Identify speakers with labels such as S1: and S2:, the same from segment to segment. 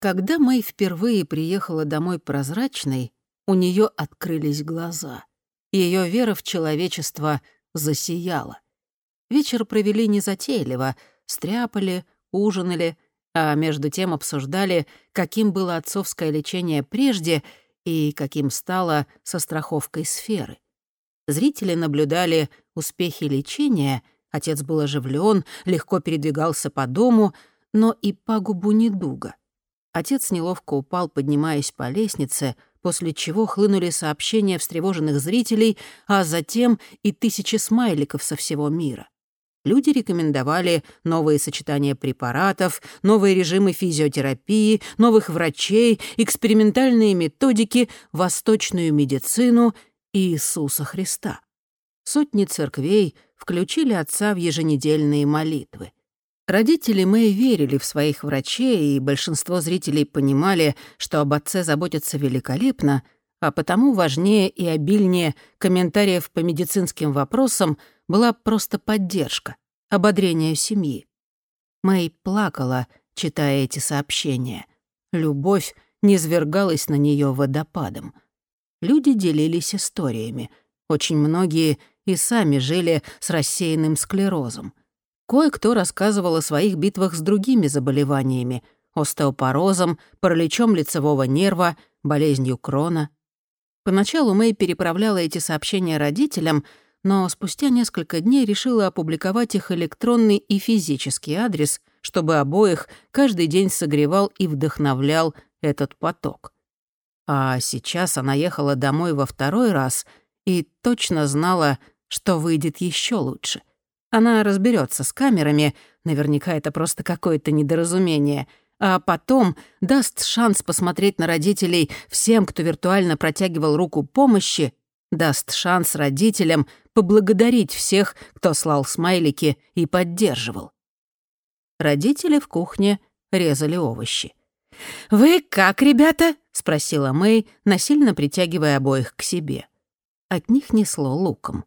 S1: Когда Мэй впервые приехала домой прозрачной, у нее открылись глаза. Ее вера в человечество засияла. Вечер провели незатейливо, стряпали, ужинали, а между тем обсуждали, каким было отцовское лечение прежде и каким стало со страховкой сферы. Зрители наблюдали успехи лечения, отец был оживлен, легко передвигался по дому, но и пагубу недуга. Отец неловко упал, поднимаясь по лестнице, после чего хлынули сообщения встревоженных зрителей, а затем и тысячи смайликов со всего мира. Люди рекомендовали новые сочетания препаратов, новые режимы физиотерапии, новых врачей, экспериментальные методики, восточную медицину и Иисуса Христа. Сотни церквей включили отца в еженедельные молитвы. Родители Мэй верили в своих врачей, и большинство зрителей понимали, что об отце заботятся великолепно, а потому важнее и обильнее комментариев по медицинским вопросам была просто поддержка, ободрение семьи. Мэй плакала, читая эти сообщения. Любовь низвергалась на нее водопадом. Люди делились историями. Очень многие и сами жили с рассеянным склерозом. Кое-кто рассказывал о своих битвах с другими заболеваниями — остеопорозом, параличом лицевого нерва, болезнью Крона. Поначалу Мэй переправляла эти сообщения родителям, но спустя несколько дней решила опубликовать их электронный и физический адрес, чтобы обоих каждый день согревал и вдохновлял этот поток. А сейчас она ехала домой во второй раз и точно знала, что выйдет еще лучше. Она разберется с камерами, наверняка это просто какое-то недоразумение, а потом даст шанс посмотреть на родителей всем, кто виртуально протягивал руку помощи, даст шанс родителям поблагодарить всех, кто слал смайлики и поддерживал. Родители в кухне резали овощи. «Вы как, ребята?» — спросила Мэй, насильно притягивая обоих к себе. От них несло луком.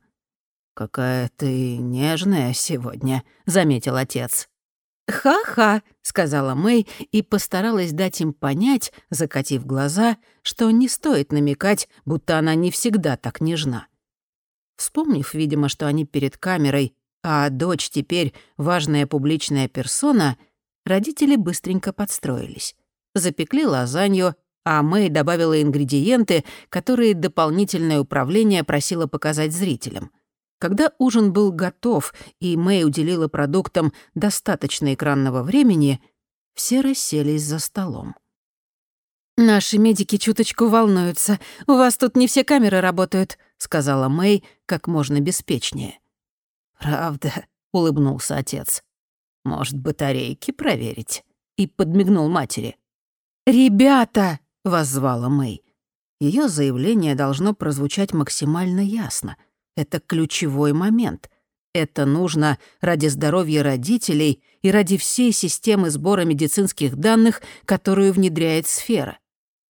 S1: «Какая ты нежная сегодня», — заметил отец. «Ха-ха», — сказала Мэй и постаралась дать им понять, закатив глаза, что не стоит намекать, будто она не всегда так нежна. Вспомнив, видимо, что они перед камерой, а дочь теперь важная публичная персона, родители быстренько подстроились. Запекли лазанью, а Мэй добавила ингредиенты, которые дополнительное управление просило показать зрителям — когда ужин был готов, и Мэй уделила продуктам достаточно экранного времени, все расселись за столом. «Наши медики чуточку волнуются. У вас тут не все камеры работают», — сказала Мэй как можно беспечнее. «Правда», — улыбнулся отец. «Может, батарейки проверить?» И подмигнул матери. «Ребята!» — воззвала Мэй. Ее заявление должно прозвучать максимально ясно — это ключевой момент. Это нужно ради здоровья родителей и ради всей системы сбора медицинских данных, которую внедряет сфера.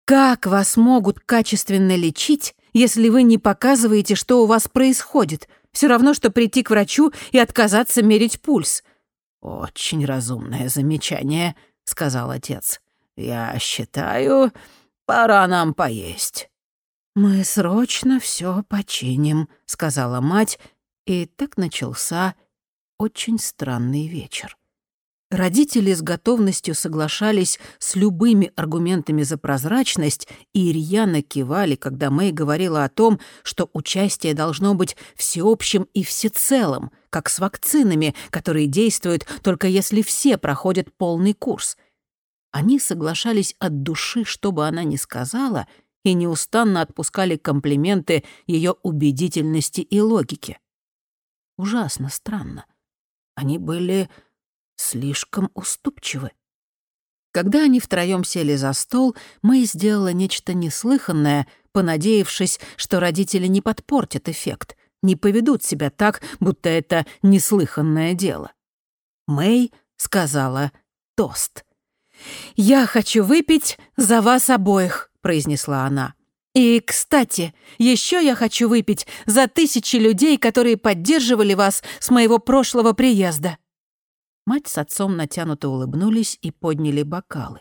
S1: Как вас могут качественно лечить, если вы не показываете, что у вас происходит? Все равно, что прийти к врачу и отказаться мерить пульс. «Очень разумное замечание», — сказал отец. «Я считаю, пора нам поесть». «Мы срочно все починим», — сказала мать, и так начался очень странный вечер. Родители с готовностью соглашались с любыми аргументами за прозрачность и рьяно кивали, когда Мэй говорила о том, что участие должно быть всеобщим и всецелым, как с вакцинами, которые действуют только если все проходят полный курс. Они соглашались от души, что бы она ни сказала — и неустанно отпускали комплименты ее убедительности и логике. Ужасно странно. Они были слишком уступчивы. Когда они втроем сели за стол, Мэй сделала нечто неслыханное, понадеявшись, что родители не подпортят эффект, не поведут себя так, будто это неслыханное дело. Мэй сказала тост. «Я хочу выпить за вас обоих». — произнесла она. «И, кстати, еще я хочу выпить за тысячи людей, которые поддерживали вас с моего прошлого приезда». Мать с отцом натянуто улыбнулись и подняли бокалы.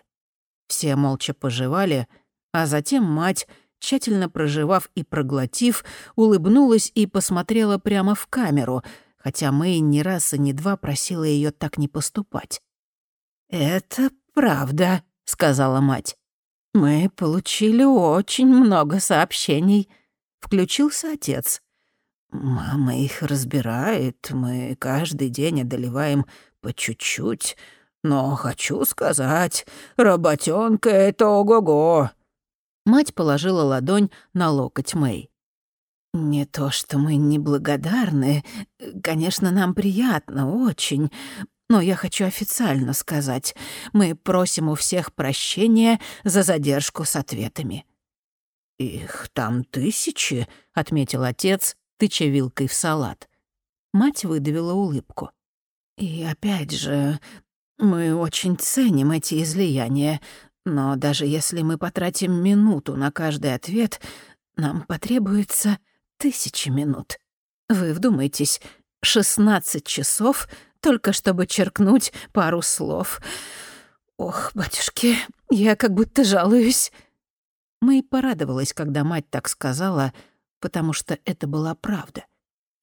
S1: Все молча пожевали, а затем мать, тщательно проживав и проглотив, улыбнулась и посмотрела прямо в камеру, хотя Мэй ни раз и ни два просила ее так не поступать. «Это правда», — сказала мать. «Мы получили очень много сообщений». Включился отец. «Мама их разбирает, мы каждый день одолеваем по чуть-чуть. Но хочу сказать, работёнка — это ого-го». Мать положила ладонь на локоть Мэй. «Не то, что мы неблагодарны. Конечно, нам приятно, очень. Но я хочу официально сказать, мы просим у всех прощения за задержку с ответами». «Их там тысячи», — отметил отец, тыча вилкой в салат. Мать выдавила улыбку. «И опять же, мы очень ценим эти излияния, но даже если мы потратим минуту на каждый ответ, нам потребуется тысячи минут. Вы вдумайтесь, шестнадцать часов только чтобы черкнуть пару слов. Ох, батюшки, я как будто жалуюсь. Мэй порадовалась, когда мать так сказала, потому что это была правда.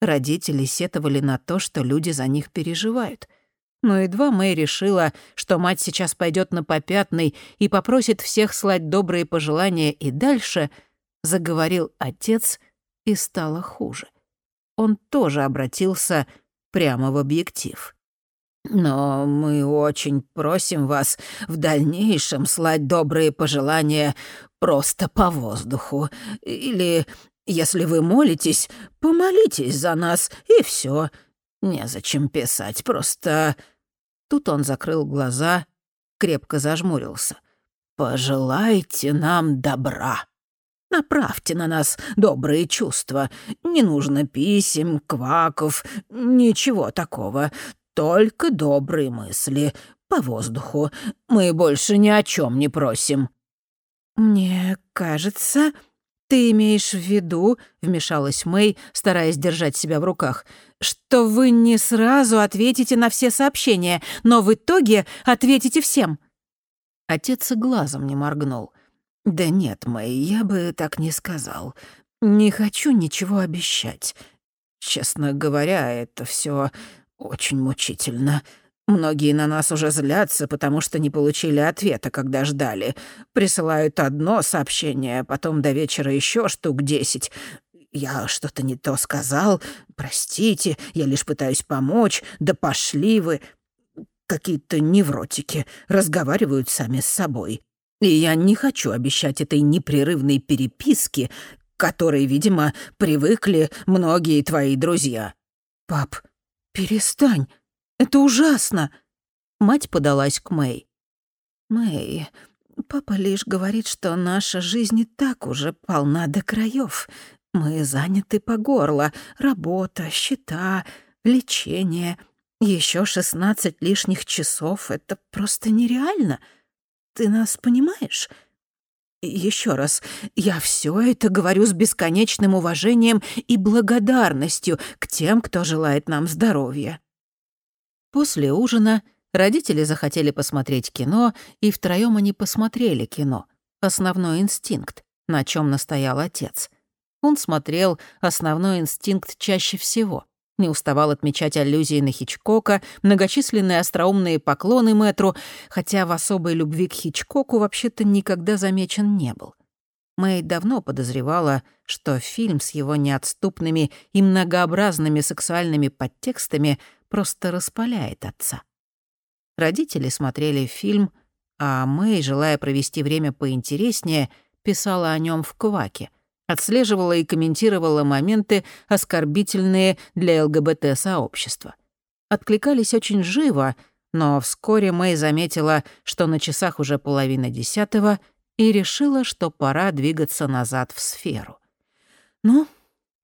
S1: Родители сетовали на то, что люди за них переживают. Но едва Мэй решила, что мать сейчас пойдет на попятный и попросит всех слать добрые пожелания и дальше, заговорил отец, и стало хуже. Он тоже обратился прямо в объектив. «Но мы очень просим вас в дальнейшем слать добрые пожелания просто по воздуху. Или, если вы молитесь, помолитесь за нас, и все. Незачем писать, просто...» Тут он закрыл глаза, крепко зажмурился. «Пожелайте нам добра. Направьте на нас добрые чувства. Не нужно писем, кваков, ничего такого. Только добрые мысли. По воздуху. Мы больше ни о чем не просим». «Мне кажется, ты имеешь в виду, — вмешалась Мэй, стараясь держать себя в руках, — что вы не сразу ответите на все сообщения, но в итоге ответите всем». Отец и глазом не моргнул. «Да нет, Мэй, я бы так не сказал. Не хочу ничего обещать. Честно говоря, это все очень мучительно. Многие на нас уже злятся, потому что не получили ответа, когда ждали. Присылают одно сообщение, потом до вечера еще штук десять. Я что-то не то сказал. Простите, я лишь пытаюсь помочь. Да пошли вы. Какие-то невротики разговаривают сами с собой. И я не хочу обещать этой непрерывной переписки, которой, видимо, привыкли многие твои друзья. Пап, перестань. Это ужасно!» Мать подалась к Мэй. «Мэй, папа лишь говорит, что наша жизнь и так уже полна до краев. Мы заняты по горло. Работа, счета, лечение. Еще шестнадцать лишних часов — это просто нереально. Ты нас понимаешь?» Еще раз, я все это говорю с бесконечным уважением и благодарностью к тем, кто желает нам здоровья. После ужина родители захотели посмотреть кино, и втроём они посмотрели кино. «Основной инстинкт», на чем настоял отец. Он смотрел «Основной инстинкт» чаще всего. Не уставал отмечать аллюзии на Хичкока, многочисленные остроумные поклоны мэтру, хотя в особой любви к Хичкоку вообще-то никогда замечен не был. Мэй давно подозревала, что фильм с его неотступными и многообразными сексуальными подтекстами — просто распаляет отца. Родители смотрели фильм, а Мэй, желая провести время поинтереснее, писала о нем в кваке, отслеживала и комментировала моменты, оскорбительные для ЛГБТ-сообщества. Откликались очень живо, но вскоре Мэй заметила, что на часах уже половина десятого, и решила, что пора двигаться назад в сферу. «Ну,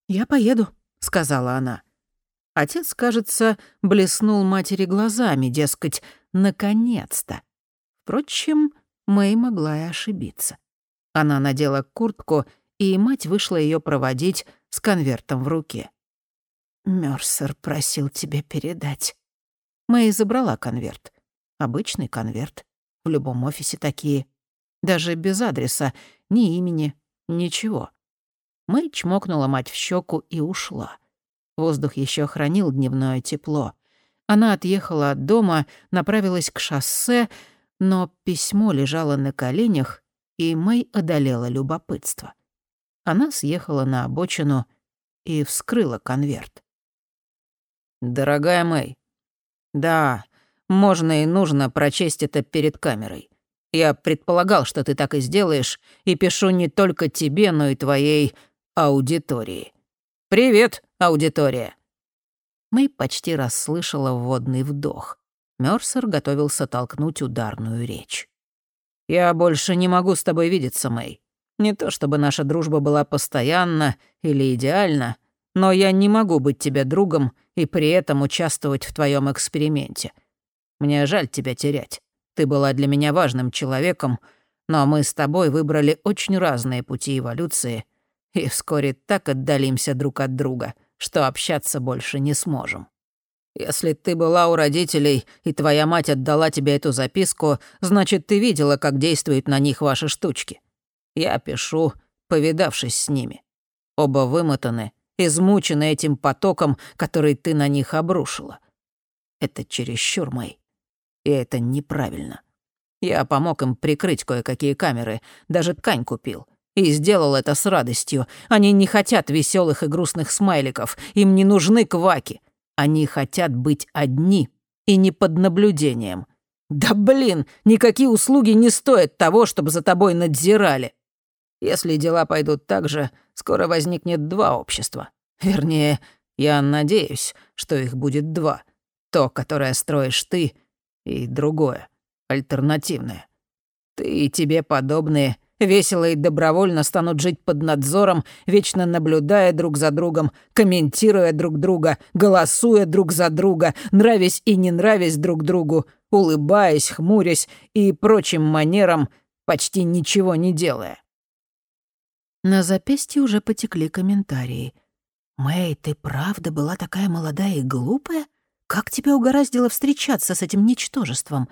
S1: я поеду», — сказала она. Отец, кажется, блеснул матери глазами, дескать, наконец-то. Впрочем, Мэй могла и ошибиться. Она надела куртку, и мать вышла ее проводить с конвертом в руке. Мерсер просил тебе передать». Мэй забрала конверт. Обычный конверт. В любом офисе такие. Даже без адреса, ни имени, ничего. Мэй чмокнула мать в щеку и ушла. Воздух еще хранил дневное тепло. Она отъехала от дома, направилась к шоссе, но письмо лежало на коленях, и Мэй одолела любопытство. Она съехала на обочину и вскрыла конверт. «Дорогая Мэй, да, можно и нужно прочесть это перед камерой. Я предполагал, что ты так и сделаешь, и пишу не только тебе, но и твоей аудитории. Привет, аудитория!» Мэй почти расслышала вводный вдох. Мёрсер готовился толкнуть ударную речь. «Я больше не могу с тобой видеться, Мэй. Не то чтобы наша дружба была постоянна или идеальна, но я не могу быть тебе другом и при этом участвовать в твоем эксперименте. Мне жаль тебя терять. Ты была для меня важным человеком, но мы с тобой выбрали очень разные пути эволюции и вскоре так отдалимся друг от друга, что общаться больше не сможем. Если ты была у родителей, и твоя мать отдала тебе эту записку, значит, ты видела, как действуют на них ваши штучки. Я пишу, повидавшись с ними. Оба вымотаны, измучены этим потоком, который ты на них обрушила. Это чересчур, Мэй. И это неправильно. Я помог им прикрыть кое-какие камеры, даже ткань купил. И сделал это с радостью. Они не хотят веселых и грустных смайликов, им не нужны кваки. Они хотят быть одни и не под наблюдением. Да блин, никакие услуги не стоят того, чтобы за тобой надзирали. Если дела пойдут так же, скоро возникнет два общества. Вернее, я надеюсь, что их будет два. То, которое строишь ты, и другое, альтернативное. Ты и тебе подобные весело и добровольно станут жить под надзором, вечно наблюдая друг за другом, комментируя друг друга, голосуя друг за друга, нравясь и не нравясь друг другу, улыбаясь, хмурясь и прочим манерам, почти ничего не делая. На запястье уже потекли комментарии. «Мэй, ты правда была такая молодая и глупая? Как тебя угораздило встречаться с этим ничтожеством?»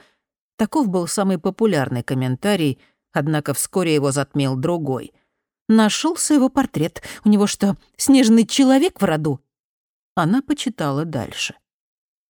S1: Таков был самый популярный комментарий — Однако вскоре его затмил другой. Нашелся его портрет. У него что, снежный человек в роду? Она почитала дальше.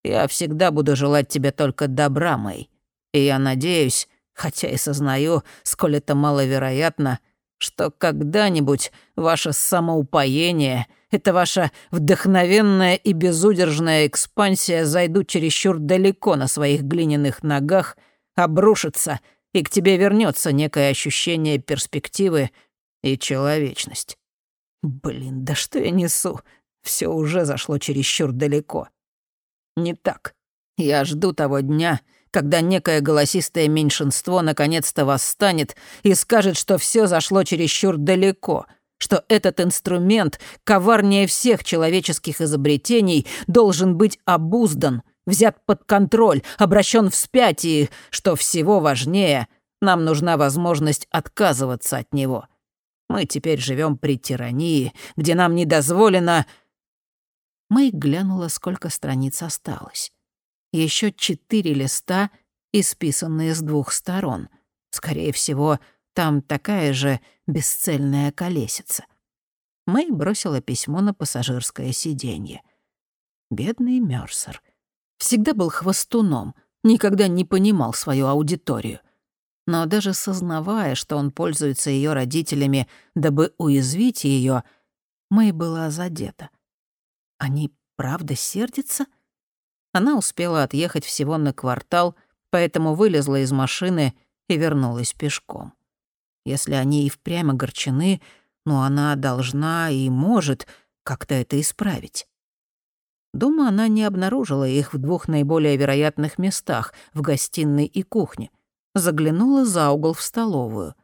S1: «Я всегда буду желать тебе только добра, Мэй. И я надеюсь, хотя и сознаю, сколь это маловероятно, что когда-нибудь ваше самоупоение, эта ваша вдохновенная и безудержная экспансия зайдут чересчур далеко на своих глиняных ногах, обрушится — и к тебе вернется некое ощущение перспективы и человечность. Блин, да что я несу? Все уже зашло чересчур далеко. Не так. Я жду того дня, когда некое голосистое меньшинство наконец-то восстанет и скажет, что все зашло чересчур далеко, что этот инструмент, коварнее всех человеческих изобретений, должен быть обуздан, взят под контроль, обращен вспять и, что всего важнее, нам нужна возможность отказываться от него. Мы теперь живем при тирании, где нам не дозволено...» Мэй глянула, сколько страниц осталось. Еще четыре листа, исписанные с двух сторон. Скорее всего, там такая же бесцельная колесица. Мэй бросила письмо на пассажирское сиденье. Бедный Мёрсер всегда был хвостуном, никогда не понимал свою аудиторию. Но даже сознавая, что он пользуется ее родителями, дабы уязвить ее, Мэй была задета. Они правда сердятся? Она успела отъехать всего на квартал, поэтому вылезла из машины и вернулась пешком. Если они и впрямь огорчены, но она должна и может как-то это исправить. Дома она не обнаружила их в двух наиболее вероятных местах, в гостиной и кухне. Заглянула за угол в столовую.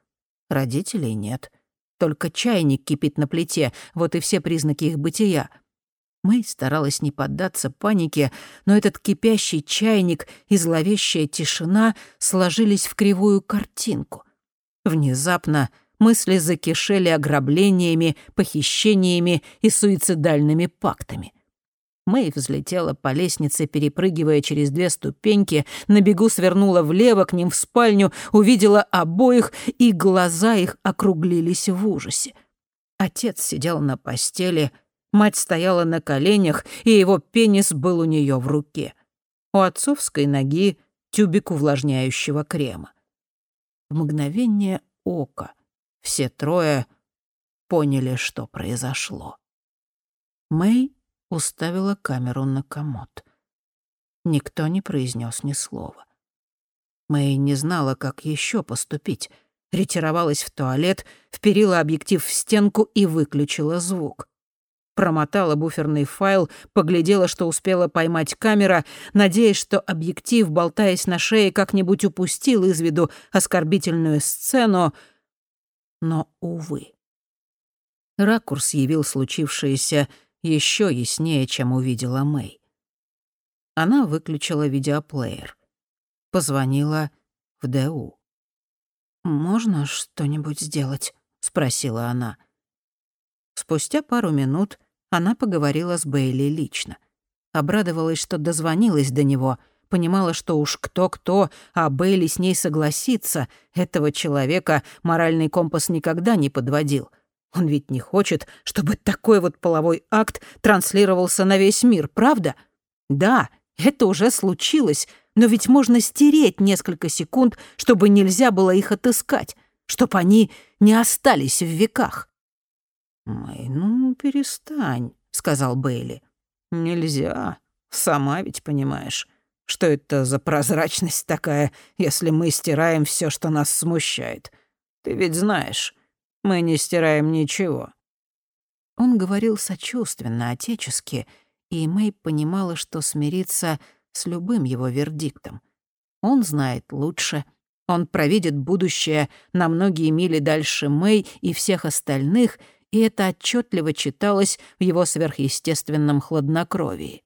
S1: Родителей нет. Только чайник кипит на плите, вот и все признаки их бытия. Мэй старалась не поддаться панике, но этот кипящий чайник и зловещая тишина сложились в кривую картинку. Внезапно мысли закишели ограблениями, похищениями и суицидальными пактами. Мэй взлетела по лестнице, перепрыгивая через две ступеньки, на бегу свернула влево к ним в спальню, увидела обоих, и глаза их округлились в ужасе. Отец сидел на постели, мать стояла на коленях, и его пенис был у нее в руке. У отцовской ноги тюбик увлажняющего крема. В мгновение ока все трое поняли, что произошло. Мэй уставила камеру на комод. Никто не произнес ни слова. Мэй не знала, как еще поступить. Ретировалась в туалет, вперила объектив в стенку и выключила звук. Промотала буферный файл, поглядела, что успела поймать камера, надеясь, что объектив, болтаясь на шее, как-нибудь упустил из виду оскорбительную сцену. Но, увы. Ракурс явил случившееся еще яснее, чем увидела Мэй. Она выключила видеоплеер. Позвонила в ДУ. «Можно что-нибудь сделать?» — спросила она. Спустя пару минут она поговорила с Бейли лично. Обрадовалась, что дозвонилась до него, понимала, что уж кто-кто, а Бейли с ней согласится. Этого человека моральный компас никогда не подводил. Он ведь не хочет, чтобы такой вот половой акт транслировался на весь мир, правда? Да, это уже случилось, но ведь можно стереть несколько секунд, чтобы нельзя было их отыскать, чтобы они не остались в веках. «Мэй, ну, перестань», — сказал Бейли. «Нельзя. Сама ведь понимаешь. Что это за прозрачность такая, если мы стираем все, что нас смущает? Ты ведь знаешь, мы не стираем ничего». Он говорил сочувственно, отечески, и Мэй понимала, что смириться с любым его вердиктом. Он знает лучше, он провидит будущее на многие мили дальше Мэй и всех остальных, и это отчетливо читалось в его сверхъестественном хладнокровии.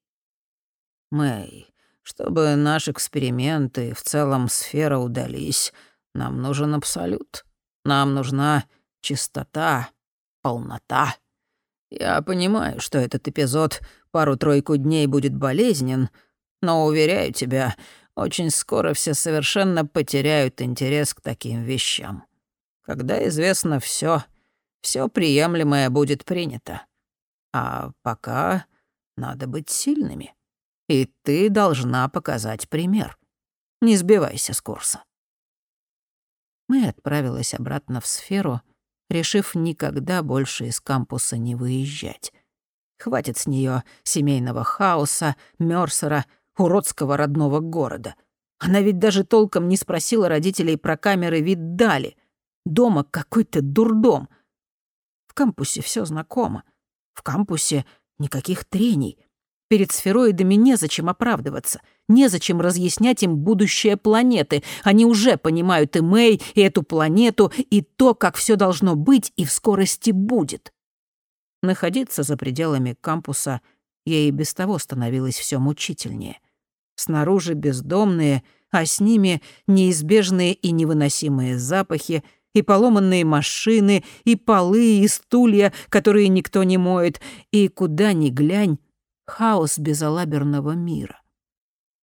S1: «Мэй, чтобы наши эксперименты в целом сфера удались, нам нужен абсолют. Нам нужна чистота, полнота. Я понимаю, что этот эпизод пару-тройку дней будет болезнен, но, уверяю тебя, очень скоро все совершенно потеряют интерес к таким вещам. Когда известно все, все приемлемое будет принято. А пока надо быть сильными. И ты должна показать пример. Не сбивайся с курса. Мы отправилась обратно в сферу, решив никогда больше из кампуса не выезжать. Хватит с нее семейного хаоса, Мёрсера, уродского родного города. Она ведь даже толком не спросила родителей про камеры вид дали. Дома какой-то дурдом. В кампусе все знакомо. В кампусе никаких трений. Перед сфероидами незачем оправдываться, незачем разъяснять им будущее планеты. Они уже понимают и Мэй, и эту планету, и то, как все должно быть и в скорости будет. Находиться за пределами кампуса ей и без того становилось все мучительнее. Снаружи бездомные, а с ними неизбежные и невыносимые запахи, и поломанные машины, и полы, и стулья, которые никто не моет, и куда ни глянь, хаос безалаберного мира.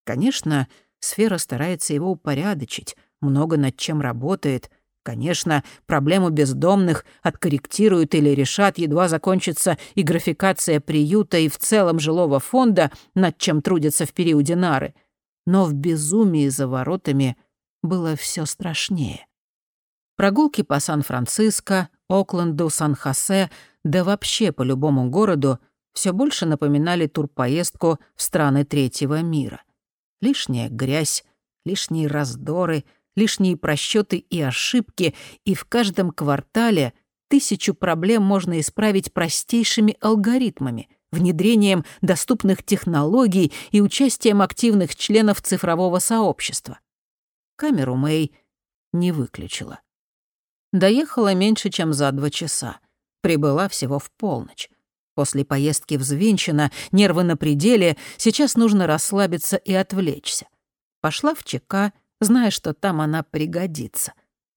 S1: Конечно, сфера старается его упорядочить, много над чем работает. Конечно, проблему бездомных откорректируют или решат, едва закончится и графикация приюта, и в целом жилого фонда, над чем трудятся в периоде нары. Но в безумии за воротами было все страшнее. Прогулки по Сан-Франциско, Окленду, Сан-Хосе, да вообще по любому городу все больше напоминали турпоездку в страны третьего мира. Лишняя грязь, лишние раздоры, лишние просчеты и ошибки, и в каждом квартале тысячу проблем можно исправить простейшими алгоритмами, внедрением доступных технологий и участием активных членов цифрового сообщества. Камеру Мэй не выключила. Доехала меньше, чем за два часа. Прибыла всего в полночь. После поездки взвинчена, нервы на пределе, сейчас нужно расслабиться и отвлечься. Пошла в ЧК, зная, что там она пригодится.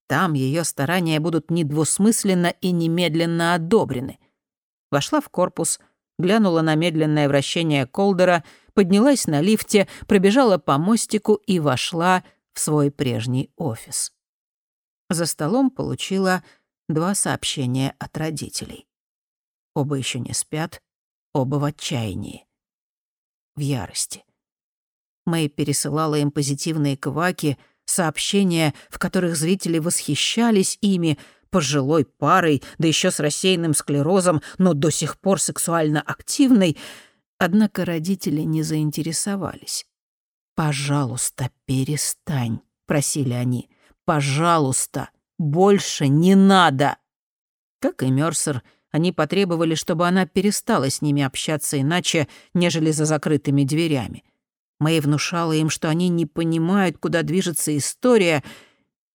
S1: Там ее старания будут недвусмысленно и немедленно одобрены. Вошла в корпус, глянула на медленное вращение Колдера, поднялась на лифте, пробежала по мостику и вошла в свой прежний офис. За столом получила два сообщения от родителей. Оба еще не спят, оба в отчаянии. В ярости. Мэй пересылала им позитивные кваки, сообщения, в которых зрители восхищались ими, пожилой парой, да еще с рассеянным склерозом, но до сих пор сексуально активной. Однако родители не заинтересовались. «Пожалуйста, перестань», — просили они. «Пожалуйста, больше не надо». Как и Мёрсер, они потребовали, чтобы она перестала с ними общаться иначе, нежели за закрытыми дверями. Мэй внушала им, что они не понимают, куда движется история.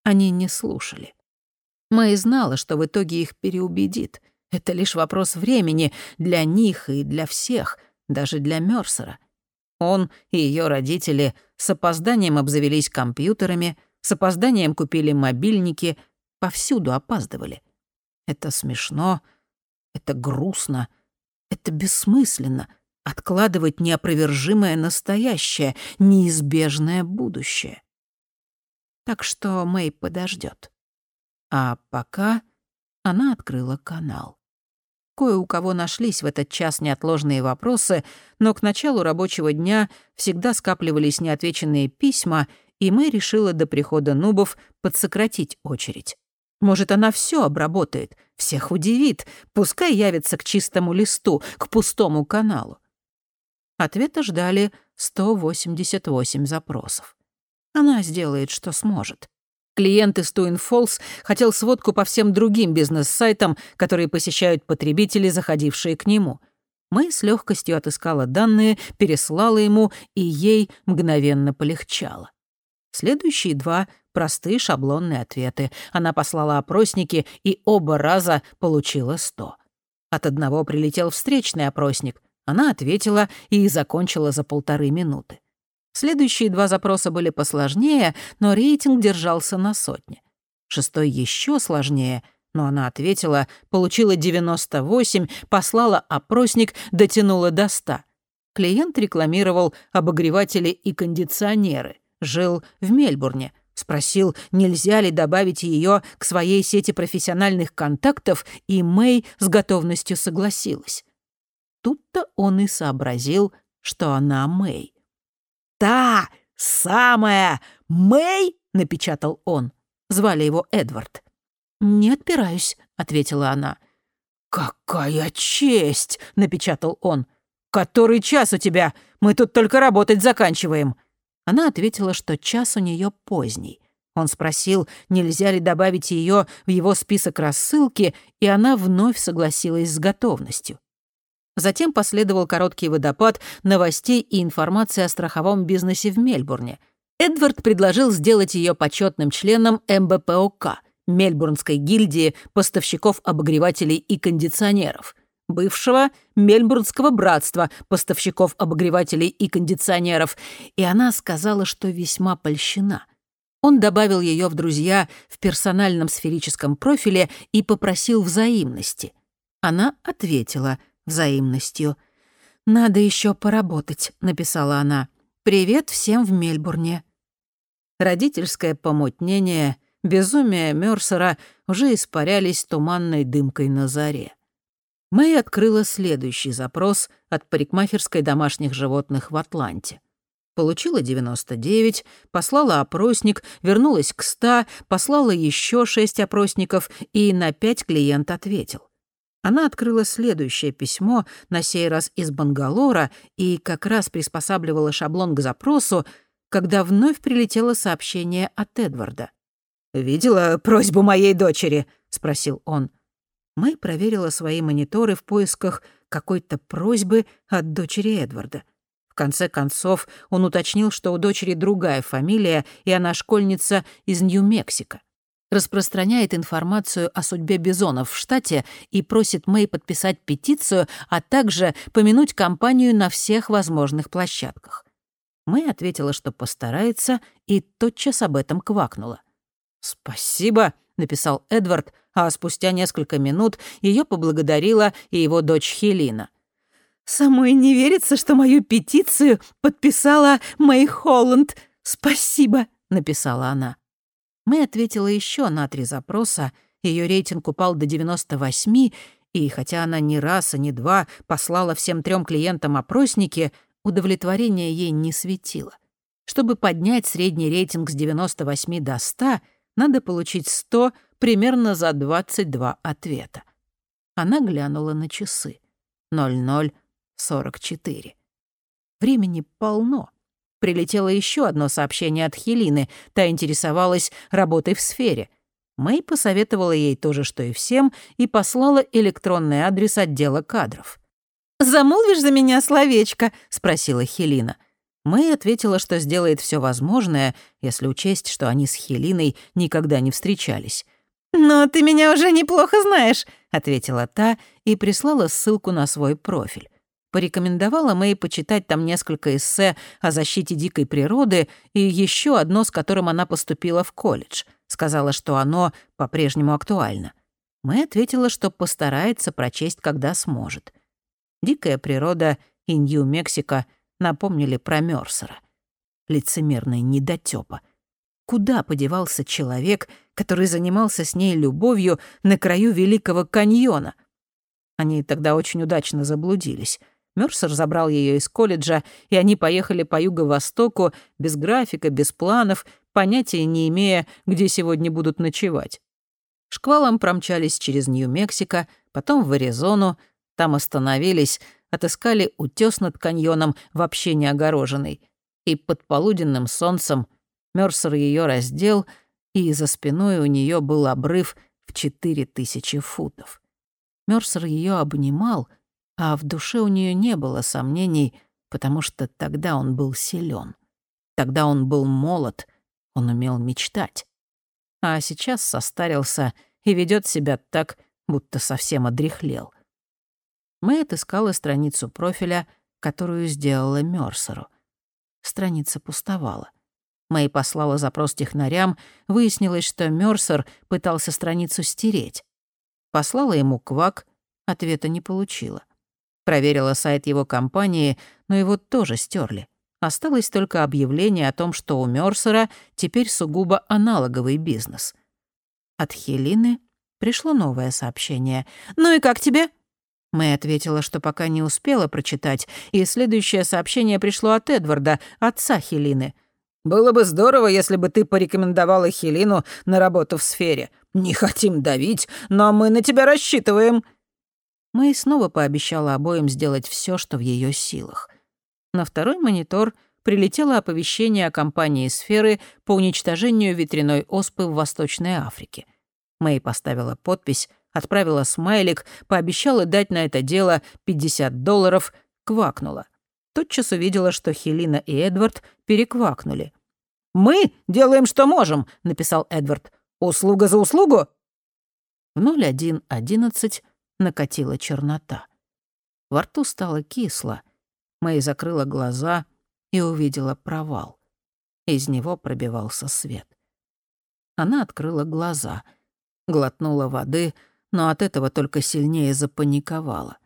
S1: Они не слушали. Мэй знала, что в итоге их переубедит. Это лишь вопрос времени для них и для всех, даже для Мёрсера. Он и ее родители с опозданием обзавелись компьютерами, с опозданием купили мобильники, повсюду опаздывали. Это смешно, это грустно, это бессмысленно — откладывать неопровержимое настоящее, неизбежное будущее. Так что Мэй подождет. А пока она открыла канал. Кое у кого нашлись в этот час неотложные вопросы, но к началу рабочего дня всегда скапливались неотвеченные письма, и мы решила до прихода нубов подсократить очередь. Может, она все обработает, всех удивит, пускай явится к чистому листу, к пустому каналу. Ответа ждали 188 запросов. Она сделает, что сможет. Клиент из Туин Фоллс хотел сводку по всем другим бизнес-сайтам, которые посещают потребители, заходившие к нему. Мэй с легкостью отыскала данные, переслала ему, и ей мгновенно полегчало. Следующие два — простые шаблонные ответы. Она послала опросники и оба раза получила сто. От одного прилетел встречный опросник. Она ответила и закончила за полторы минуты. Следующие два запроса были посложнее, но рейтинг держался на сотне. Шестой еще сложнее, но она ответила, получила 98, послала опросник, дотянула до 100. Клиент рекламировал обогреватели и кондиционеры, жил в Мельбурне, спросил, нельзя ли добавить ее к своей сети профессиональных контактов, и Мэй с готовностью согласилась. Тут-то он и сообразил, что она Мэй та самая Мэй?» — напечатал он. Звали его Эдвард. «Не отпираюсь», — ответила она. «Какая честь!» — напечатал он. «Который час у тебя? Мы тут только работать заканчиваем». Она ответила, что час у нее поздний. Он спросил, нельзя ли добавить ее в его список рассылки, и она вновь согласилась с готовностью. Затем последовал короткий водопад новостей и информации о страховом бизнесе в Мельбурне. Эдвард предложил сделать ее почетным членом МБПОК, Мельбурнской гильдии поставщиков обогревателей и кондиционеров, бывшего Мельбурнского братства поставщиков обогревателей и кондиционеров, и она сказала, что весьма польщена. Он добавил ее в друзья в персональном сферическом профиле и попросил взаимности. Она ответила — взаимностью. «Надо еще поработать», — написала она. «Привет всем в Мельбурне». Родительское помутнение, безумие Мёрсера уже испарялись туманной дымкой на заре. Мэй открыла следующий запрос от парикмахерской домашних животных в Атланте. Получила 99, послала опросник, вернулась к 100, послала еще 6 опросников, и на 5 клиент ответил. Она открыла следующее письмо, на сей раз из Бангалора, и как раз приспосабливала шаблон к запросу, когда вновь прилетело сообщение от Эдварда. «Видела просьбу моей дочери?» — спросил он. Мэй проверила свои мониторы в поисках какой-то просьбы от дочери Эдварда. В конце концов, он уточнил, что у дочери другая фамилия, и она школьница из Нью-Мексико распространяет информацию о судьбе бизонов в штате и просит Мэй подписать петицию, а также помянуть компанию на всех возможных площадках. Мэй ответила, что постарается, и тотчас об этом квакнула. «Спасибо», — написал Эдвард, а спустя несколько минут ее поблагодарила и его дочь Хелина.
S2: Самой не верится, что мою петицию подписала Мэй Холланд. Спасибо», — написала она.
S1: Мэй ответила еще на три запроса, ее рейтинг упал до 98, и хотя она ни раз и ни два послала всем трем клиентам опросники, удовлетворение ей не светило. Чтобы поднять средний рейтинг с 98 до 100, надо получить 100 примерно за 22 ответа. Она глянула на часы. 0044. Времени полно. Прилетело еще одно сообщение от Хелины. Та интересовалась работой в сфере. Мэй посоветовала ей то же, что и всем, и послала электронный адрес отдела кадров.
S2: «Замолвишь за меня словечко?»
S1: — спросила Хелина. Мэй ответила, что сделает все возможное, если учесть, что они с Хелиной никогда не встречались.
S2: «Но ты меня уже неплохо знаешь», —
S1: ответила та и прислала ссылку на свой профиль. Порекомендовала Мэй почитать там несколько эссе о защите дикой природы и еще одно, с которым она поступила в колледж. Сказала, что оно по-прежнему актуально. Мэй ответила, что постарается прочесть, когда сможет. Дикая природа и Нью-Мексико напомнили про Мёрсера. Лицемерный недотёпа. Куда подевался человек, который занимался с ней любовью на краю Великого каньона? Они тогда очень удачно заблудились. Мёрсер забрал ее из колледжа, и они поехали по юго-востоку, без графика, без планов, понятия не имея, где сегодня будут ночевать. Шквалом промчались через Нью-Мексико, потом в Аризону, там остановились, отыскали утёс над каньоном, вообще не огороженный, и под полуденным солнцем Мёрсер ее раздел, и за спиной у нее был обрыв в четыре тысячи футов. Мёрсер ее обнимал, а в душе у нее не было сомнений, потому что тогда он был силен. Тогда он был молод, он умел мечтать. А сейчас состарился и ведет себя так, будто совсем одряхлел. Мы отыскала страницу профиля, которую сделала Мёрсеру. Страница пустовала. Мэй послала запрос технарям, выяснилось, что Мёрсер пытался страницу стереть. Послала ему квак, ответа не получила. Проверила сайт его компании, но его тоже стерли. Осталось только объявление о том, что у Мёрсера теперь сугубо аналоговый бизнес. От Хелины пришло новое сообщение. «Ну и как тебе?» Мэй ответила, что пока не успела прочитать, и следующее сообщение пришло от Эдварда, отца Хелины.
S3: «Было бы здорово, если бы ты порекомендовала Хелину на работу в сфере. Не хотим давить, но мы на тебя рассчитываем».
S1: Мэй снова пообещала обоим сделать все, что в ее силах. На второй монитор прилетело оповещение о компании «Сферы» по уничтожению ветряной оспы в Восточной Африке. Мэй поставила подпись Отправила смайлик, пообещала дать на это дело 50 долларов, квакнула. Тотчас увидела, что Хелина и Эдвард переквакнули.
S3: «Мы делаем, что можем», — написал Эдвард. «Услуга за услугу?»
S1: В 01.11 накатила чернота. Во рту стало кисло. Мэй закрыла глаза и увидела провал. Из него пробивался свет. Она открыла глаза, глотнула воды — но от этого только сильнее запаниковала.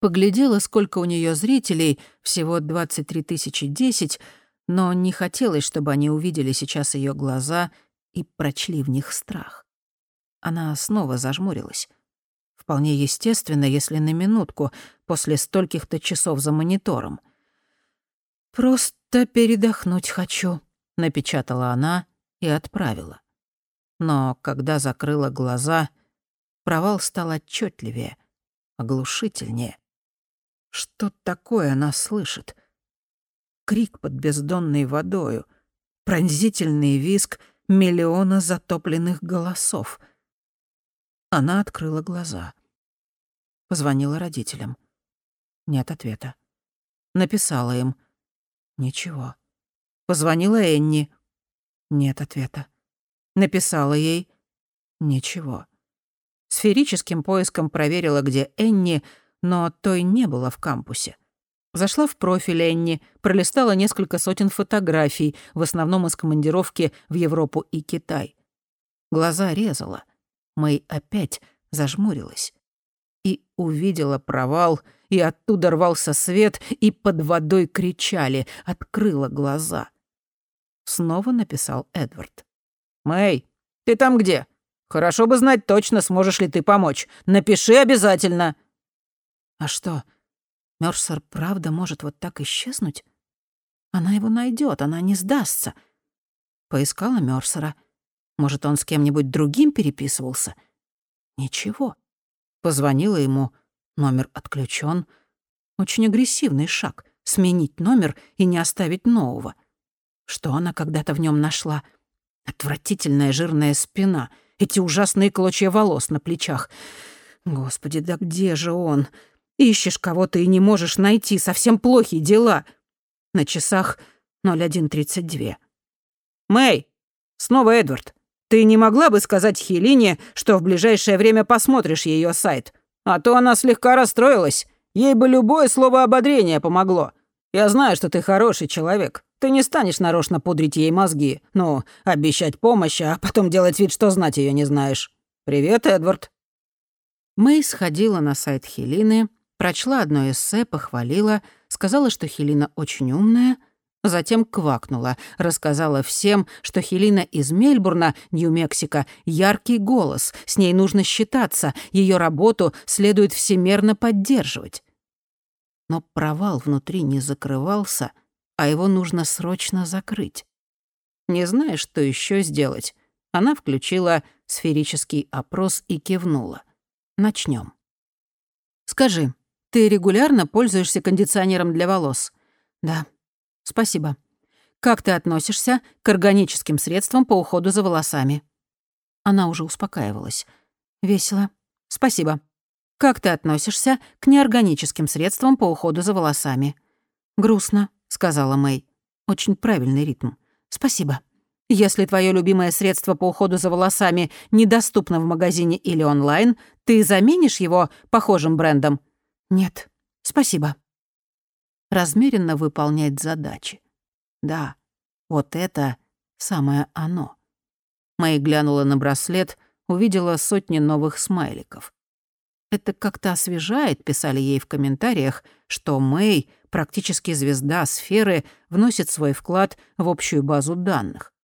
S1: Поглядела, сколько у нее зрителей, всего 23 тысячи десять, но не хотелось, чтобы они увидели сейчас ее глаза и прочли в них страх. Она снова зажмурилась. Вполне естественно, если на минутку, после стольких-то часов за монитором. «Просто передохнуть хочу», — напечатала она и отправила. Но когда закрыла глаза — Провал стал отчетливее, оглушительнее. Что такое она слышит? Крик под бездонной водою, пронзительный визг миллиона затопленных голосов. Она открыла глаза. Позвонила родителям. Нет ответа. Написала им. Ничего. Позвонила Энни. Нет ответа. Написала ей. Ничего. Сферическим поиском проверила, где Энни, но той не было в кампусе. Зашла в профиль Энни, пролистала несколько сотен фотографий, в основном из командировки в Европу и Китай. Глаза резала. Мэй опять зажмурилась. и увидела провал, и оттуда рвался свет, и под водой кричали, открыла глаза. Снова написал Эдвард.
S3: «Мэй, ты там где? Хорошо бы знать точно, сможешь ли ты помочь. Напиши обязательно».
S1: «А что, Мёрсер правда может вот так исчезнуть? Она его найдет, она не сдастся». Поискала Мёрсера. Может, он с кем-нибудь другим переписывался? Ничего. Позвонила ему, номер отключен. Очень агрессивный шаг — сменить номер и не оставить нового. Что она когда-то в нем нашла? Отвратительная жирная спина, эти ужасные клочья волос на плечах. Господи, да где же он? Ищешь кого-то и не можешь найти, совсем плохие дела. На часах 01.32.
S3: «Мэй, снова Эдвард. Ты не могла бы сказать Хелине, что в ближайшее время посмотришь ее сайт? А то она слегка расстроилась. Ей бы любое слово ободрения помогло. Я знаю, что ты хороший человек. Ты не станешь нарочно пудрить ей мозги. Ну, обещать помощь, а потом делать вид, что знать ее не знаешь. Привет, Эдвард».
S1: Мэй сходила на сайт Хелины, прочла одно эссе, похвалила, сказала, что Хелина очень умная — Затем квакнула, рассказала всем, что Хелина из Мельбурна, Нью-Мексико, яркий голос, с ней нужно считаться, ее работу следует всемерно поддерживать. Но провал внутри не закрывался, а его нужно срочно закрыть. Не зная, что еще сделать, она включила сферический опрос и кивнула. Начнем. «Скажи, ты регулярно пользуешься кондиционером для волос?» «Да», Спасибо. Как ты относишься к органическим средствам по уходу за волосами? Она уже успокаивалась. Весело. Спасибо. Как ты относишься к неорганическим средствам по уходу за волосами? Грустно, сказала Мэй. Очень правильный ритм. Спасибо. Если твое любимое средство по уходу за волосами недоступно в магазине или онлайн, ты заменишь его похожим брендом? Нет. Спасибо размеренно выполнять задачи. Да, вот это самое оно. Мэй глянула на браслет, увидела сотни новых смайликов. Это как-то освежает, писали ей в комментариях, что Мэй, практически звезда сферы, вносит свой вклад в общую базу данных.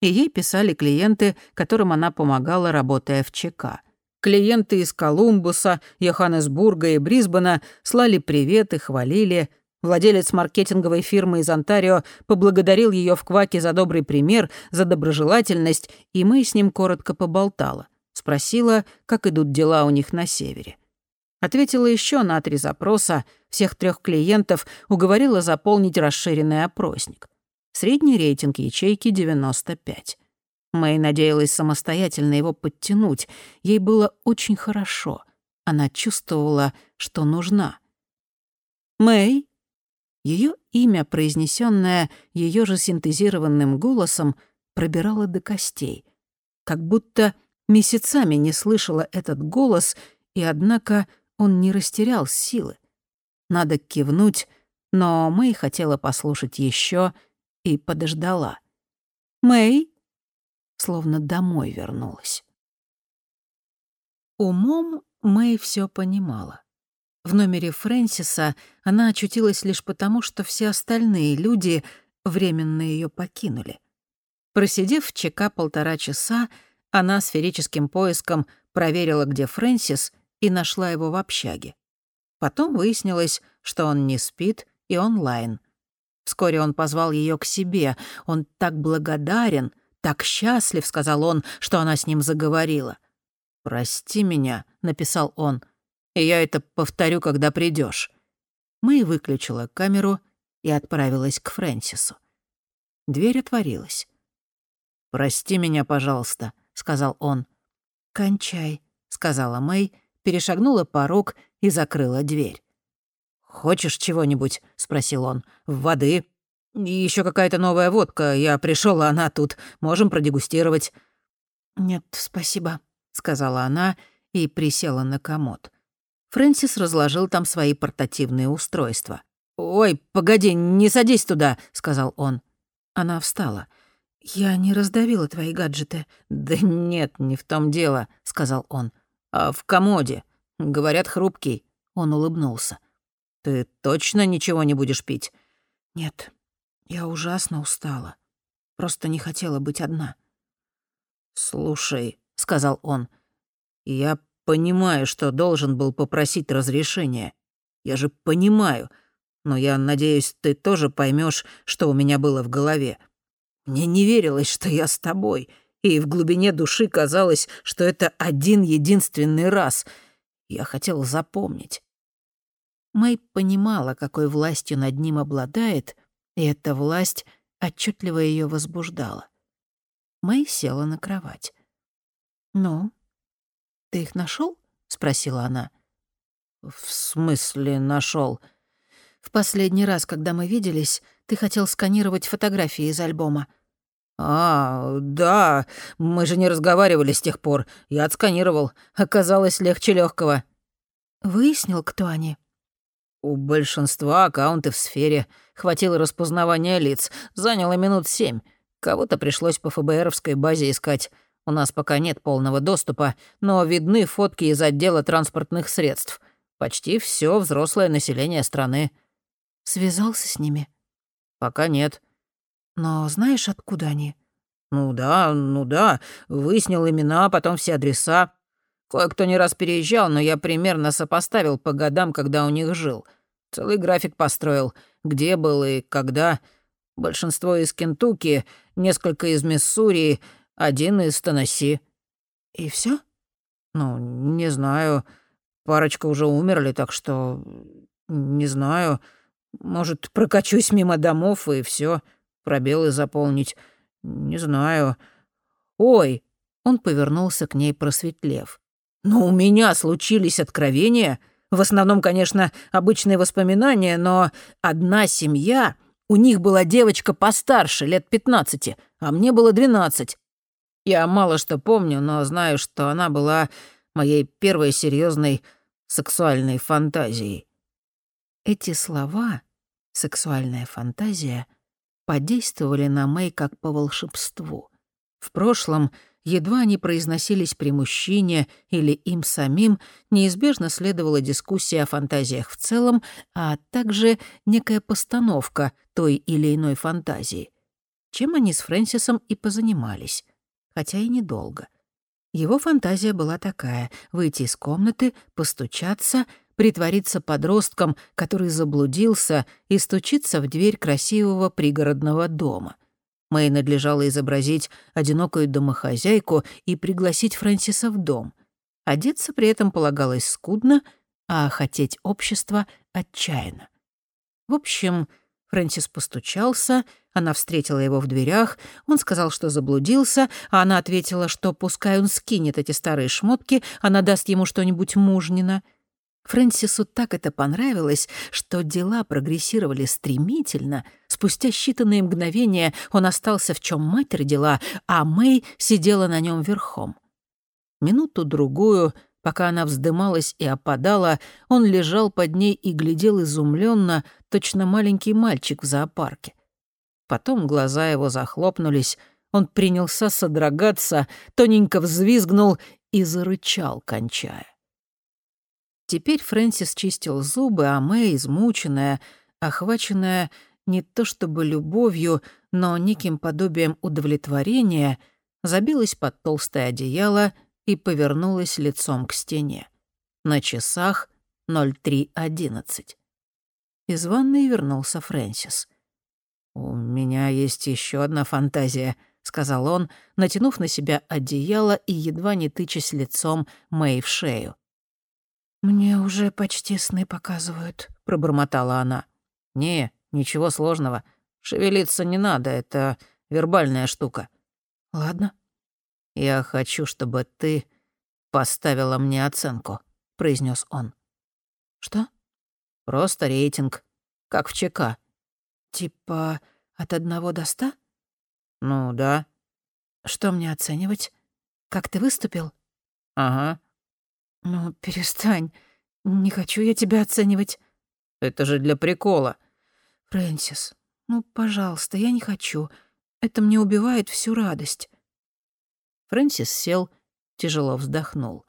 S1: И ей писали клиенты, которым она помогала, работая в ЧК. Клиенты из Колумбуса, Йоханнесбурга и Брисбена слали приветы, хвалили, Владелец маркетинговой фирмы из Онтарио поблагодарил ее в Кваке за добрый пример, за доброжелательность, и мы с ним коротко поболтала. Спросила, как идут дела у них на севере. Ответила еще на три запроса, всех трех клиентов уговорила заполнить расширенный опросник. Средний рейтинг ячейки 95. Мэй надеялась самостоятельно его подтянуть. Ей было очень хорошо. Она чувствовала, что нужна. «Мэй?» Ее имя, произнесенное ее же синтезированным голосом, пробирало до костей. Как будто месяцами не слышала этот голос, и однако он не растерял силы. Надо кивнуть, но Мэй хотела послушать еще и подождала. «Мэй?» Словно домой вернулась. Умом Мэй все понимала. В номере Фрэнсиса она очутилась лишь потому, что все остальные люди временно ее покинули. Просидев в ЧК полтора часа, она сферическим поиском проверила, где Фрэнсис, и нашла его в общаге. Потом выяснилось, что он не спит и онлайн. Вскоре он позвал ее к себе. Он так благодарен, так счастлив, сказал он, что она с ним заговорила. «Прости меня», — написал он, — и я это повторю, когда придешь. Мэй выключила камеру и отправилась к Фрэнсису. Дверь отворилась. «Прости меня, пожалуйста», — сказал он. «Кончай», — сказала Мэй, перешагнула порог и закрыла дверь. «Хочешь чего-нибудь?» — спросил он. «Воды. Еще какая-то новая водка. Я пришел, а она тут. Можем продегустировать». «Нет, спасибо», — сказала она и присела на комод. Фрэнсис разложил там свои портативные устройства. «Ой, погоди, не садись туда», — сказал он. Она встала. «Я не раздавила твои гаджеты». «Да нет, не в том дело», — сказал он. «А в комоде.
S3: Говорят, хрупкий». Он улыбнулся. «Ты точно ничего не будешь пить?»
S2: «Нет, я ужасно устала. Просто не хотела быть одна».
S3: «Слушай», — сказал он, — «я понимаю, что должен был попросить разрешения. Я же понимаю, но я надеюсь, ты тоже поймешь, что у меня было в голове. Мне не верилось, что я с тобой, и в глубине души казалось, что это один единственный раз. Я хотел запомнить.
S1: Мэй понимала, какой властью над ним обладает, и эта власть отчетливо ее возбуждала. Мэй села на кровать. «Ну, ты их нашел? спросила она.
S3: «В смысле нашел?
S1: «В последний раз, когда мы виделись, ты хотел сканировать фотографии из альбома».
S3: «А, да, мы же не разговаривали с тех пор. Я отсканировал. Оказалось легче легкого.
S1: «Выяснил, кто они?»
S3: У большинства аккаунты в сфере. Хватило распознавания лиц. Заняло минут семь. Кого-то пришлось по ФБРовской базе искать. У нас пока нет полного доступа, но видны фотки из отдела транспортных средств. Почти все взрослое население страны.
S1: Связался с ними?
S3: Пока нет.
S1: Но знаешь, откуда они?
S3: Ну да, ну да. Выяснил имена, потом все адреса. Кое-кто не раз переезжал, но я примерно сопоставил по годам, когда у них жил. Целый график построил, где был и когда. Большинство из Кентукки, несколько из Миссури, один из Теннесси.
S1: И все?
S3: Ну, не знаю. Парочка уже умерли, так что... Не знаю. Может, прокачусь мимо домов и все, пробелы заполнить. Не знаю. Ой, он повернулся к ней, просветлев. Но у меня случились откровения. В основном, конечно, обычные воспоминания, но одна семья... У них была девочка постарше, лет пятнадцати, а мне было двенадцать. Я мало что помню, но знаю, что она была моей первой серьезной сексуальной фантазией.
S1: Эти слова, сексуальная фантазия, подействовали на Мэй как по волшебству. В прошлом едва они произносились при мужчине или им самим, неизбежно следовала дискуссия о фантазиях в целом, а также некая постановка той или иной фантазии. Чем они с Фрэнсисом и позанимались, хотя и недолго. Его фантазия была такая — выйти из комнаты, постучаться, притвориться подростком, который заблудился, и стучиться в дверь красивого пригородного дома — Мэй надлежало изобразить одинокую домохозяйку и пригласить Фрэнсиса в дом. Одеться при этом полагалось скудно, а хотеть общества отчаянно. В общем, Фрэнсис постучался, она встретила его в дверях, он сказал, что заблудился, а она ответила, что пускай он скинет эти старые шмотки, она даст ему что-нибудь мужнино — Фрэнсису так это понравилось, что дела прогрессировали стремительно. Спустя считанные мгновения он остался в чем мать родила, а Мэй сидела на нем верхом. Минуту-другую, пока она вздымалась и опадала, он лежал под ней и глядел изумленно, точно маленький мальчик в зоопарке. Потом глаза его захлопнулись, он принялся содрогаться, тоненько взвизгнул и зарычал, кончая. Теперь Фрэнсис чистил зубы, а Мэй, измученная, охваченная не то чтобы любовью, но неким подобием удовлетворения, забилась под толстое одеяло и повернулась лицом к стене. На часах 03.11. Из ванной вернулся Фрэнсис. «У меня есть еще одна фантазия», — сказал он, натянув на себя одеяло и едва не тычась лицом Мэй в шею.
S2: «Мне уже почти сны показывают», — пробормотала она.
S3: «Не, ничего сложного. Шевелиться не надо, это вербальная штука».
S2: «Ладно».
S3: «Я хочу, чтобы ты поставила мне оценку», — произнес он.
S2: «Что?»
S3: «Просто рейтинг, как в ЧК».
S2: «Типа от одного до ста?»
S3: «Ну да».
S2: «Что мне оценивать? Как ты выступил?»
S3: «Ага».
S2: «Ну, перестань. Не хочу я тебя оценивать».
S3: «Это же для прикола».
S2: «Фрэнсис, ну, пожалуйста, я не хочу. Это мне убивает всю радость».
S1: Фрэнсис сел, тяжело вздохнул.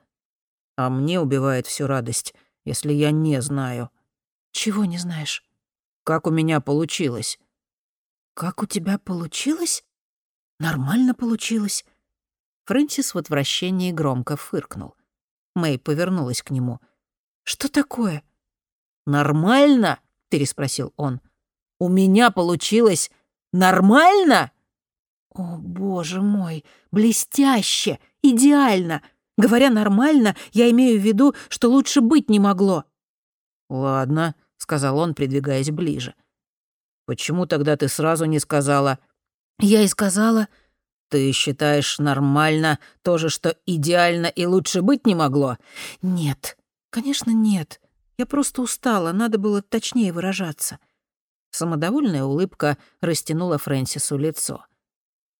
S3: А мне убивает всю радость, если я не знаю.
S2: Чего не знаешь?
S3: Как у меня получилось?
S2: Как у тебя получилось? Нормально получилось.
S1: Фрэнсис в отвращении громко фыркнул. Мэй повернулась к нему.
S2: «Что такое?»
S1: «Нормально?» — переспросил он. «У меня получилось нормально?»
S2: «О, боже мой, блестяще, идеально! Говоря нормально, я имею в виду, что лучше быть не могло».
S3: «Ладно», — сказал он, придвигаясь ближе. «Почему тогда ты сразу не сказала?»
S2: «Я и сказала...»
S3: «Ты считаешь нормально то же, что идеально и лучше быть не могло?»
S2: «Нет, конечно, нет. Я просто устала, надо было точнее выражаться».
S1: Самодовольная улыбка растянула Фрэнсису лицо.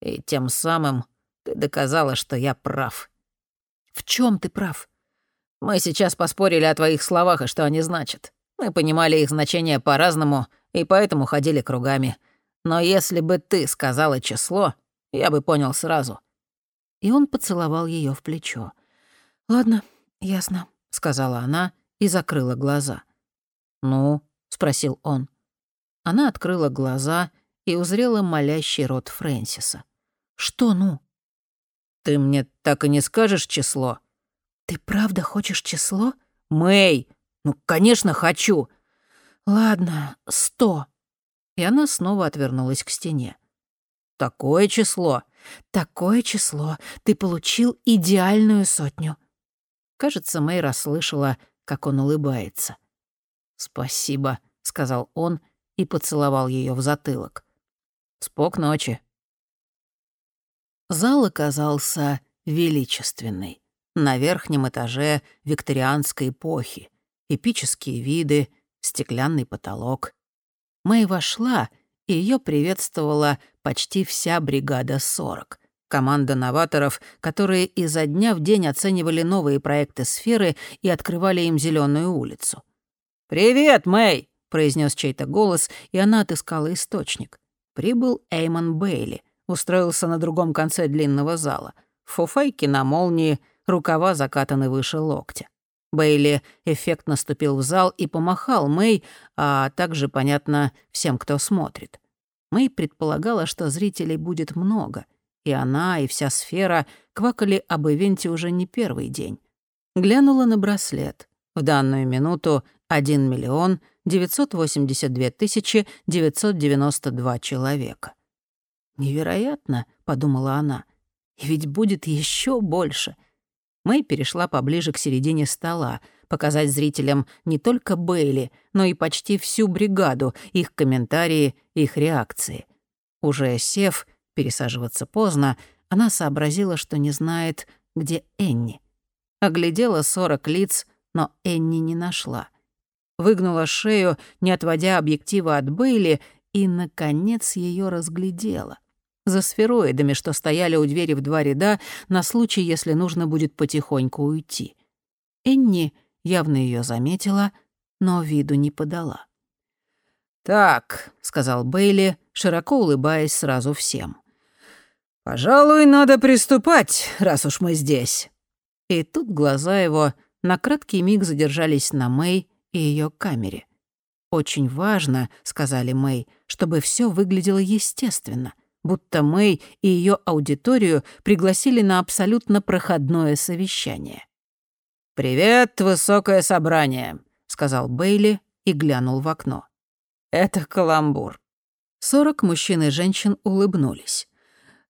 S1: «И тем самым ты доказала, что я прав».
S2: «В чем ты прав?»
S1: «Мы сейчас поспорили о твоих словах и что они значат. Мы понимали их значение по-разному и поэтому ходили кругами. Но если бы ты сказала число, я бы понял сразу». И он поцеловал ее в плечо.
S2: «Ладно, ясно», —
S1: сказала она и закрыла глаза. «Ну?» — спросил он. Она открыла глаза и узрела молящий рот Фрэнсиса.
S2: «Что «ну»?»
S1: «Ты мне так и не скажешь число?»
S2: «Ты правда хочешь число?»
S1: «Мэй! Ну, конечно, хочу!»
S2: «Ладно, сто».
S1: И она снова отвернулась к стене. «Такое число?»
S2: «Такое число. Ты получил идеальную сотню».
S1: Кажется, Мэй расслышала, как он улыбается. «Спасибо», — сказал он и поцеловал ее в затылок. «Спок ночи». Зал оказался величественный. На верхнем этаже викторианской эпохи. Эпические виды, стеклянный потолок. Мэй вошла, и ее приветствовала почти вся бригада 40. Команда новаторов, которые изо дня в день оценивали новые проекты сферы и открывали им зеленую улицу. «Привет, Мэй!» — произнес чей-то голос, и она отыскала источник. Прибыл Эймон Бейли, устроился на другом конце длинного зала. Фуфайки на молнии, рукава закатаны выше локтя. Бейли эффектно ступил в зал и помахал Мэй, а также, понятно, всем, кто смотрит. Мэй предполагала, что зрителей будет много, и она, и вся сфера квакали об ивенте уже не первый день. Глянула на браслет. В данную минуту 1 миллион 982 тысячи 992 человека. «Невероятно», — подумала она, — «и ведь будет еще больше». Мэй перешла поближе к середине стола, показать зрителям не только Бейли, но и почти всю бригаду, их комментарии, их реакции. Уже сев, пересаживаться поздно, она сообразила, что не знает, где Энни. Оглядела сорок лиц, но Энни не нашла. Выгнула шею, не отводя объектива от Бейли, и, наконец, ее разглядела за сфероидами, что стояли у двери в два ряда на случай, если нужно будет потихоньку уйти. Энни явно ее заметила, но виду не подала. «Так», — сказал Бейли, широко улыбаясь сразу всем. «Пожалуй, надо приступать, раз уж мы здесь». И тут глаза его на краткий миг задержались на Мэй и ее камере. «Очень важно», — сказали Мэй, — «чтобы все выглядело естественно» будто Мэй и ее аудиторию пригласили на абсолютно проходное совещание. «Привет, высокое собрание», — сказал Бейли и глянул в окно. «Это каламбур». Сорок мужчин и женщин улыбнулись.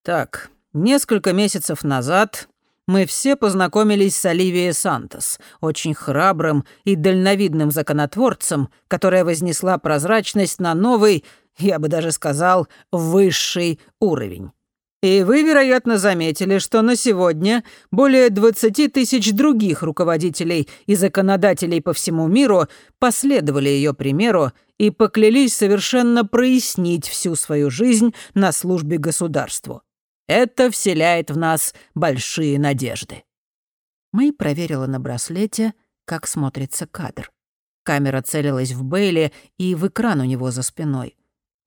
S1: «Так, несколько месяцев назад мы все познакомились с Оливией Сантос, очень храбрым и дальновидным законотворцем, которая вознесла прозрачность на новый я бы даже сказал, высший уровень. И вы, вероятно, заметили, что на сегодня более 20 тысяч других руководителей и законодателей по всему миру последовали ее примеру и поклялись совершенно прояснить всю свою жизнь на службе государству. Это вселяет в нас большие надежды. Мэй проверила на браслете, как смотрится кадр. Камера целилась в Бейли и в экран у него за спиной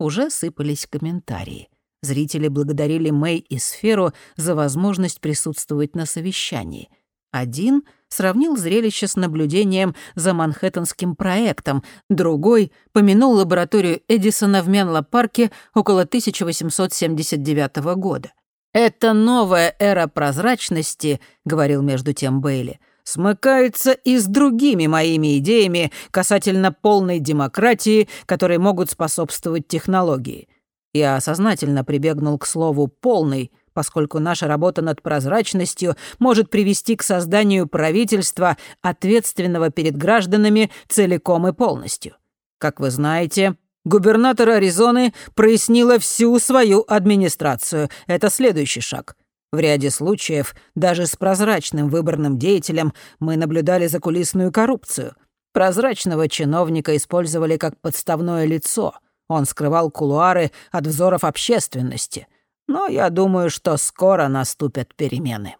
S1: уже сыпались комментарии. Зрители благодарили Мэй и Сферу за возможность присутствовать на совещании. Один сравнил зрелище с наблюдением за Манхэттенским проектом, другой помянул лабораторию Эдисона в Менло-парке около 1879 года. «Это новая эра прозрачности», — говорил между тем Бейли, смыкается и с другими моими идеями касательно полной демократии, которые могут способствовать технологии. Я сознательно прибегнул к слову «полный», поскольку наша работа над прозрачностью может привести к созданию правительства, ответственного перед гражданами целиком и полностью. Как вы знаете, губернатор Аризоны прояснила всю свою администрацию. Это следующий шаг. В ряде случаев даже с прозрачным выборным деятелем мы наблюдали закулисную коррупцию. Прозрачного чиновника использовали как подставное лицо. Он скрывал кулуары от взоров общественности — но я думаю, что скоро наступят перемены.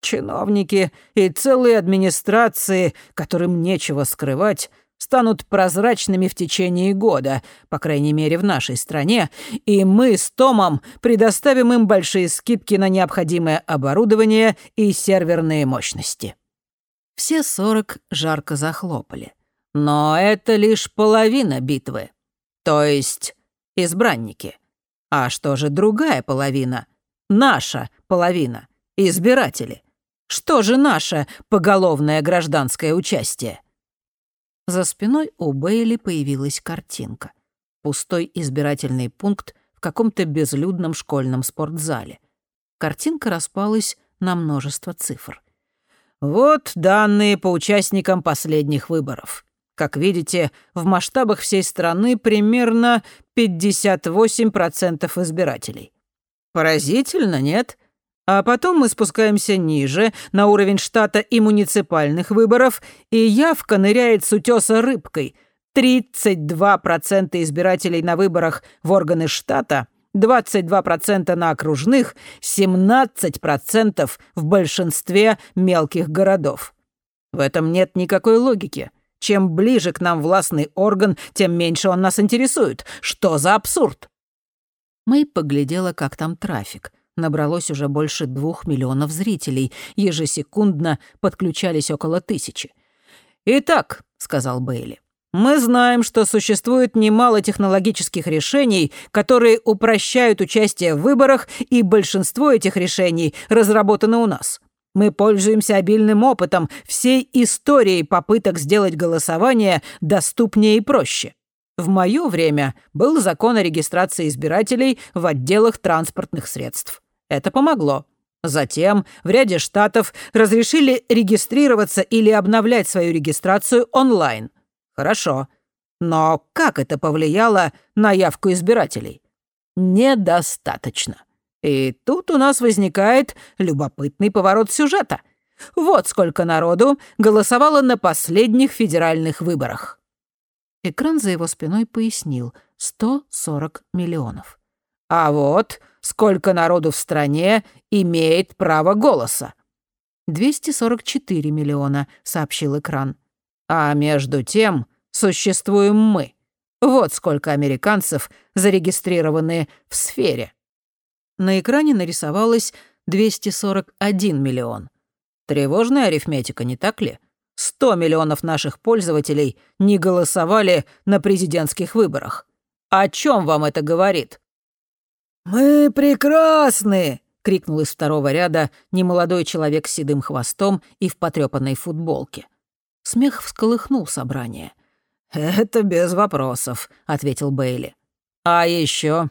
S1: Чиновники и целые администрации, которым нечего скрывать, станут прозрачными в течение года, по крайней мере в нашей стране, и мы с Томом предоставим им большие скидки на необходимое оборудование и серверные мощности». Все сорок жарко захлопали. Но это лишь половина битвы. То есть избранники. А что же другая половина? Наша половина. Избиратели. Что же наше поголовное гражданское участие? За спиной у Бейли появилась картинка. Пустой избирательный пункт в каком-то безлюдном школьном спортзале. Картинка распалась на множество цифр. Вот данные по участникам последних выборов. Как видите, в масштабах всей страны примерно 58% избирателей. Поразительно, нет? А потом мы спускаемся ниже, на уровень штата и муниципальных выборов, и явка ныряет с утёса рыбкой. 32% избирателей на выборах в органы штата, 22% на окружных, 17% в большинстве мелких городов. В этом нет никакой логики. Чем ближе к нам властный орган, тем меньше он нас интересует. Что за абсурд?» Мэй поглядела, как там трафик. Набралось уже больше двух миллионов зрителей. Ежесекундно подключались около тысячи. «Итак», — сказал Бейли, — «мы знаем, что существует немало технологических решений, которые упрощают участие в выборах, и большинство этих решений разработаны у нас. Мы пользуемся обильным опытом всей истории попыток сделать голосование доступнее и проще. В моё время был закон о регистрации избирателей в отделах транспортных средств. Это помогло. Затем в ряде штатов разрешили регистрироваться или обновлять свою регистрацию онлайн. Хорошо. Но как это повлияло на явку избирателей? Недостаточно. И тут у нас возникает любопытный поворот сюжета. Вот сколько народу голосовало на последних федеральных выборах. Экран за его спиной пояснил — 140 миллионов. А вот сколько народу в стране имеет право голоса. 244 миллиона, сообщил экран. А между тем существуем мы. Вот сколько американцев зарегистрированы в сфере. На экране нарисовалось 241 миллион. Тревожная арифметика, не так ли? 100 миллионов наших пользователей не голосовали на президентских выборах. О чем вам это говорит? «Мы прекрасны!» — крикнул из второго ряда немолодой человек с седым хвостом и в потрёпанной футболке. Смех всколыхнул собрание. «Это без вопросов», — ответил Бейли. «А еще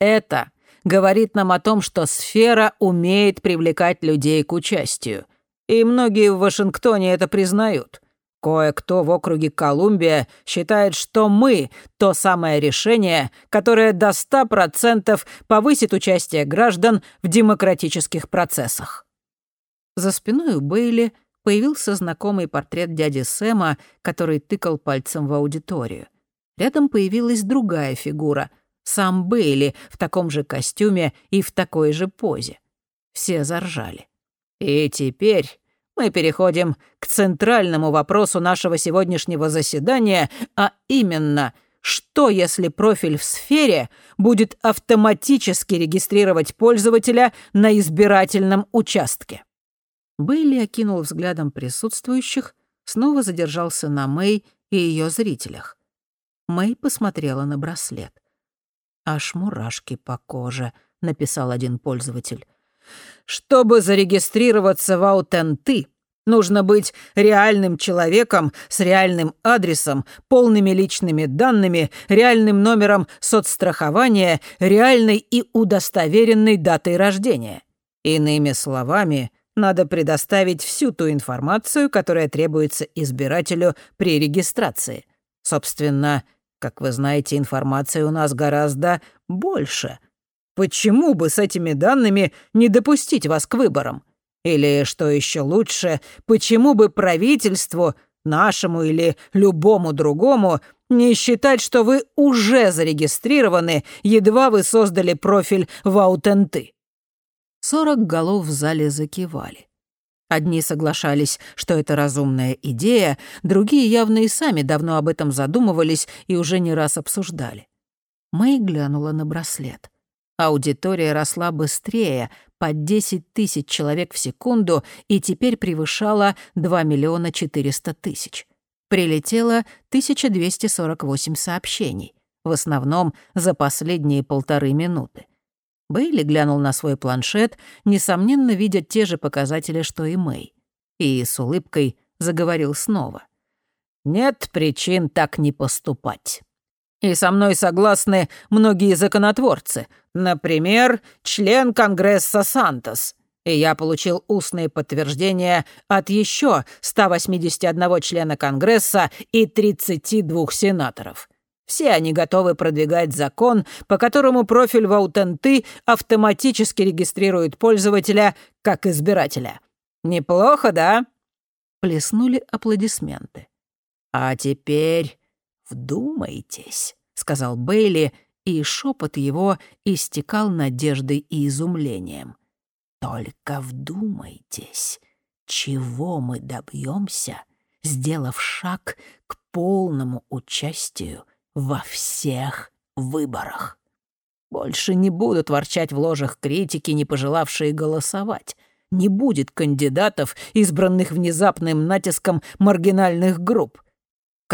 S1: это говорит нам о том, что сфера умеет привлекать людей к участию. И многие в Вашингтоне это признают. Кое-кто в округе Колумбия считает, что мы — то самое решение, которое до 100% повысит участие граждан в демократических процессах. За спиной у Бейли появился знакомый портрет дяди Сэма, который тыкал пальцем в аудиторию. Рядом появилась другая фигура — сам Бейли в таком же костюме и в такой же позе. Все заржали. И теперь мы переходим к центральному вопросу нашего сегодняшнего заседания, а именно, что если профиль в сфере будет автоматически регистрировать пользователя на избирательном участке? Бейли окинул взглядом присутствующих, снова задержался на Мэй и ее зрителях. Мэй посмотрела на браслет. «Аж мурашки по коже», — написал один пользователь.
S3: «Чтобы зарегистрироваться в Аутенты, нужно быть реальным человеком с реальным адресом, полными личными данными, реальным номером соцстрахования, реальной и удостоверенной датой рождения. Иными словами, надо предоставить всю ту информацию, которая требуется избирателю при регистрации. Собственно, как вы знаете, информации у нас гораздо больше. Почему бы с этими данными не допустить вас к выборам? Или, что еще лучше, почему бы правительству, нашему или любому другому, не считать, что вы уже зарегистрированы, едва вы создали профиль в Аутенты?
S1: Сорок голов в зале закивали. Одни соглашались, что это разумная идея, другие явно и сами давно об этом задумывались и уже не раз обсуждали. Мэй глянула на браслет. Аудитория росла быстрее, по 10 тысяч человек в секунду, и теперь превышала 2 миллиона 400 тысяч. Прилетело 1248 сообщений, в основном за последние полторы минуты. Бейли глянул на свой планшет, несомненно, видя те же показатели, что и Мэй. И с улыбкой заговорил снова. «Нет причин так не поступать. И со мной согласны многие законотворцы, например, член Конгресса Сантос. И я получил устные подтверждения от еще 181 члена Конгресса и 32 сенаторов. Все они готовы продвигать закон, по которому профиль Ваутенты автоматически регистрирует пользователя как избирателя. Неплохо, да?» Плеснули аплодисменты. «А теперь вдумайтесь», — сказал Бейли, и шепот его истекал надеждой и изумлением. «Только вдумайтесь, чего мы добьемся, сделав шаг к полному участию во всех выборах. Больше не будут ворчать в ложах критики, не пожелавшие голосовать. Не будет кандидатов, избранных внезапным натиском маргинальных групп.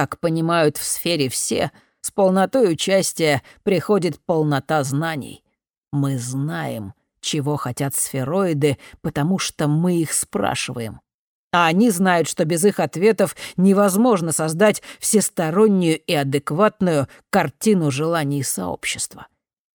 S1: Как понимают в сфере все, с полнотой участия приходит полнота знаний. Мы знаем, чего хотят сфероиды, потому что мы их спрашиваем. А они знают, что без их ответов невозможно создать всестороннюю и адекватную картину желаний сообщества.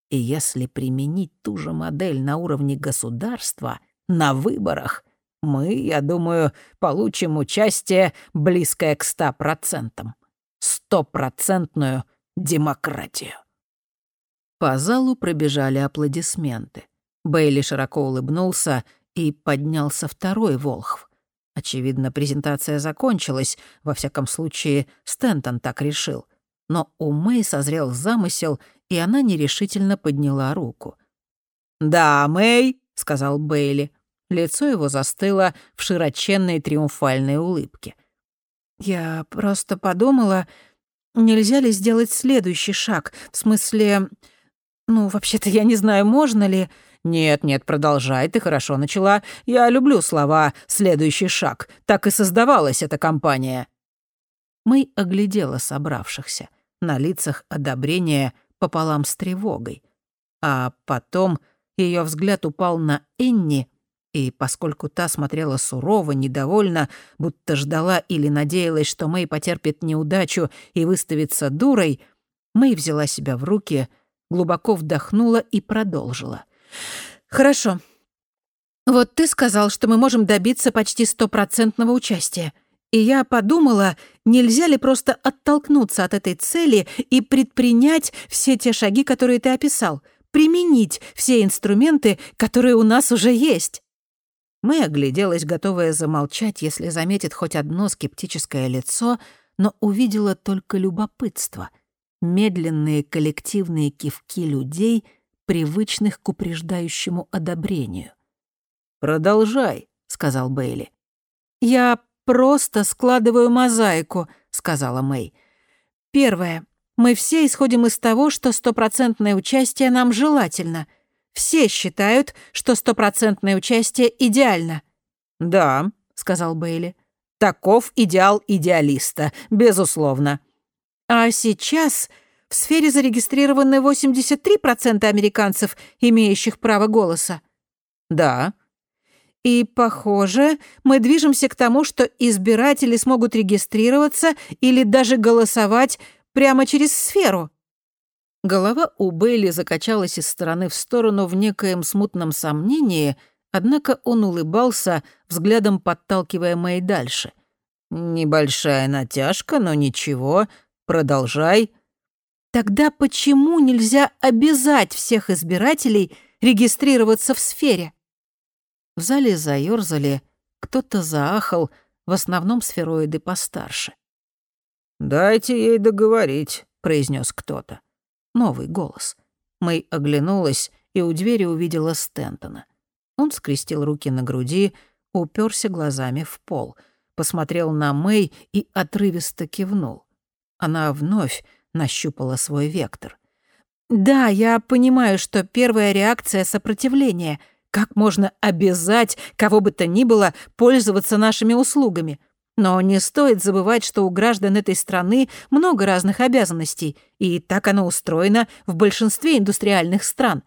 S1: И если применить ту же модель на уровне государства, на выборах, мы, я думаю, получим участие, близкое к ста процентам. Стопроцентную демократию. По залу пробежали аплодисменты. Бейли широко улыбнулся и поднялся второй Волхв. Очевидно, презентация закончилась, во всяком случае, Стентон так решил. Но у Мэй созрел замысел, и она нерешительно подняла руку. «Да, Мэй», — сказал Бейли. Лицо его застыло в широченной триумфальной улыбке.
S2: «Я просто подумала, нельзя ли сделать следующий шаг? В смысле... Ну, вообще-то я не знаю, можно ли...»
S3: «Нет-нет, продолжай, ты хорошо начала. Я люблю слова «следующий шаг». Так и создавалась эта компания».
S1: Мэй оглядела собравшихся. На лицах одобрение пополам с тревогой. А потом ее взгляд упал на Энни, и поскольку та смотрела сурово, недовольно, будто ждала или надеялась, что Мэй потерпит неудачу и выставится дурой, Мэй взяла себя в руки, глубоко вдохнула и продолжила —
S2: Хорошо. Вот ты сказал, что мы можем добиться почти стопроцентного участия. И я подумала, нельзя ли просто оттолкнуться от этой цели и предпринять все те шаги, которые ты описал, применить все инструменты, которые у нас уже есть.
S1: Мы огляделась, готовая замолчать, если заметит хоть одно скептическое лицо, но увидела только любопытство. Медленные коллективные кивки людей — привычных к упреждающему одобрению.
S3: «Продолжай», — сказал Бейли.
S2: «Я просто складываю мозаику», — сказала Мэй. «Первое. Мы все исходим из того, что стопроцентное участие нам желательно. Все считают, что стопроцентное участие идеально.
S3: «Да», — сказал Бейли. «Таков идеал идеалиста, безусловно».
S2: «А сейчас в сфере зарегистрированы 83% американцев, имеющих право голоса?»
S3: «Да».
S2: И, похоже, мы движемся к тому, что избиратели смогут регистрироваться или даже голосовать прямо через сферу.
S1: Голова у Бейли закачалась из стороны в сторону в некоем смутном сомнении, однако он улыбался, взглядом подталкивая Мэй дальше. «Небольшая натяжка, но ничего. Продолжай».
S2: Тогда почему нельзя обязать всех избирателей регистрироваться в сфере?
S1: В зале заёрзали, кто-то заахал, в основном сфероиды постарше. «Дайте ей договорить», — произнес кто-то. Новый голос. Мэй оглянулась и у двери увидела Стентона. Он скрестил руки на груди, уперся глазами в пол, посмотрел на Мэй и отрывисто кивнул. Она вновь нащупала свой вектор.
S2: «Да, я понимаю, что первая реакция — сопротивление — как можно обязать кого бы то ни было пользоваться нашими услугами? Но не стоит забывать, что у граждан этой страны много разных обязанностей, и так оно устроено в большинстве индустриальных стран.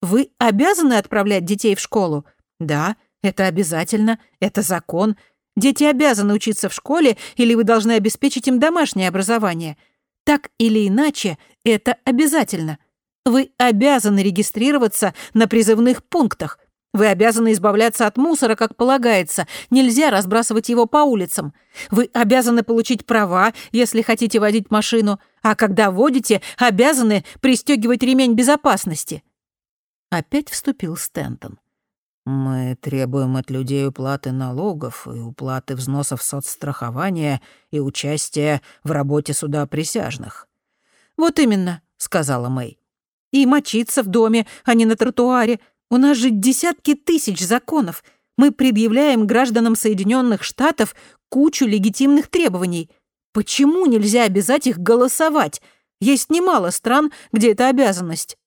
S2: Вы обязаны отправлять детей в школу? Да, это обязательно, это закон. Дети обязаны учиться в школе, или вы должны обеспечить им домашнее образование. Так или иначе, это обязательно. Вы обязаны регистрироваться на призывных пунктах. Вы обязаны избавляться от мусора, как полагается. Нельзя разбрасывать его по улицам. Вы обязаны получить права, если хотите водить машину, а когда водите, обязаны пристегивать ремень безопасности.
S1: Опять вступил Стентон. Мы требуем от людей уплаты налогов и уплаты взносов соцстрахования и участия в работе суда присяжных.
S2: Вот именно, сказала Мэй. И мочиться в доме, а не на тротуаре, у нас же десятки тысяч законов. Мы предъявляем гражданам Соединенных Штатов кучу легитимных требований. Почему нельзя обязать их голосовать? Есть немало стран, где это обязанность».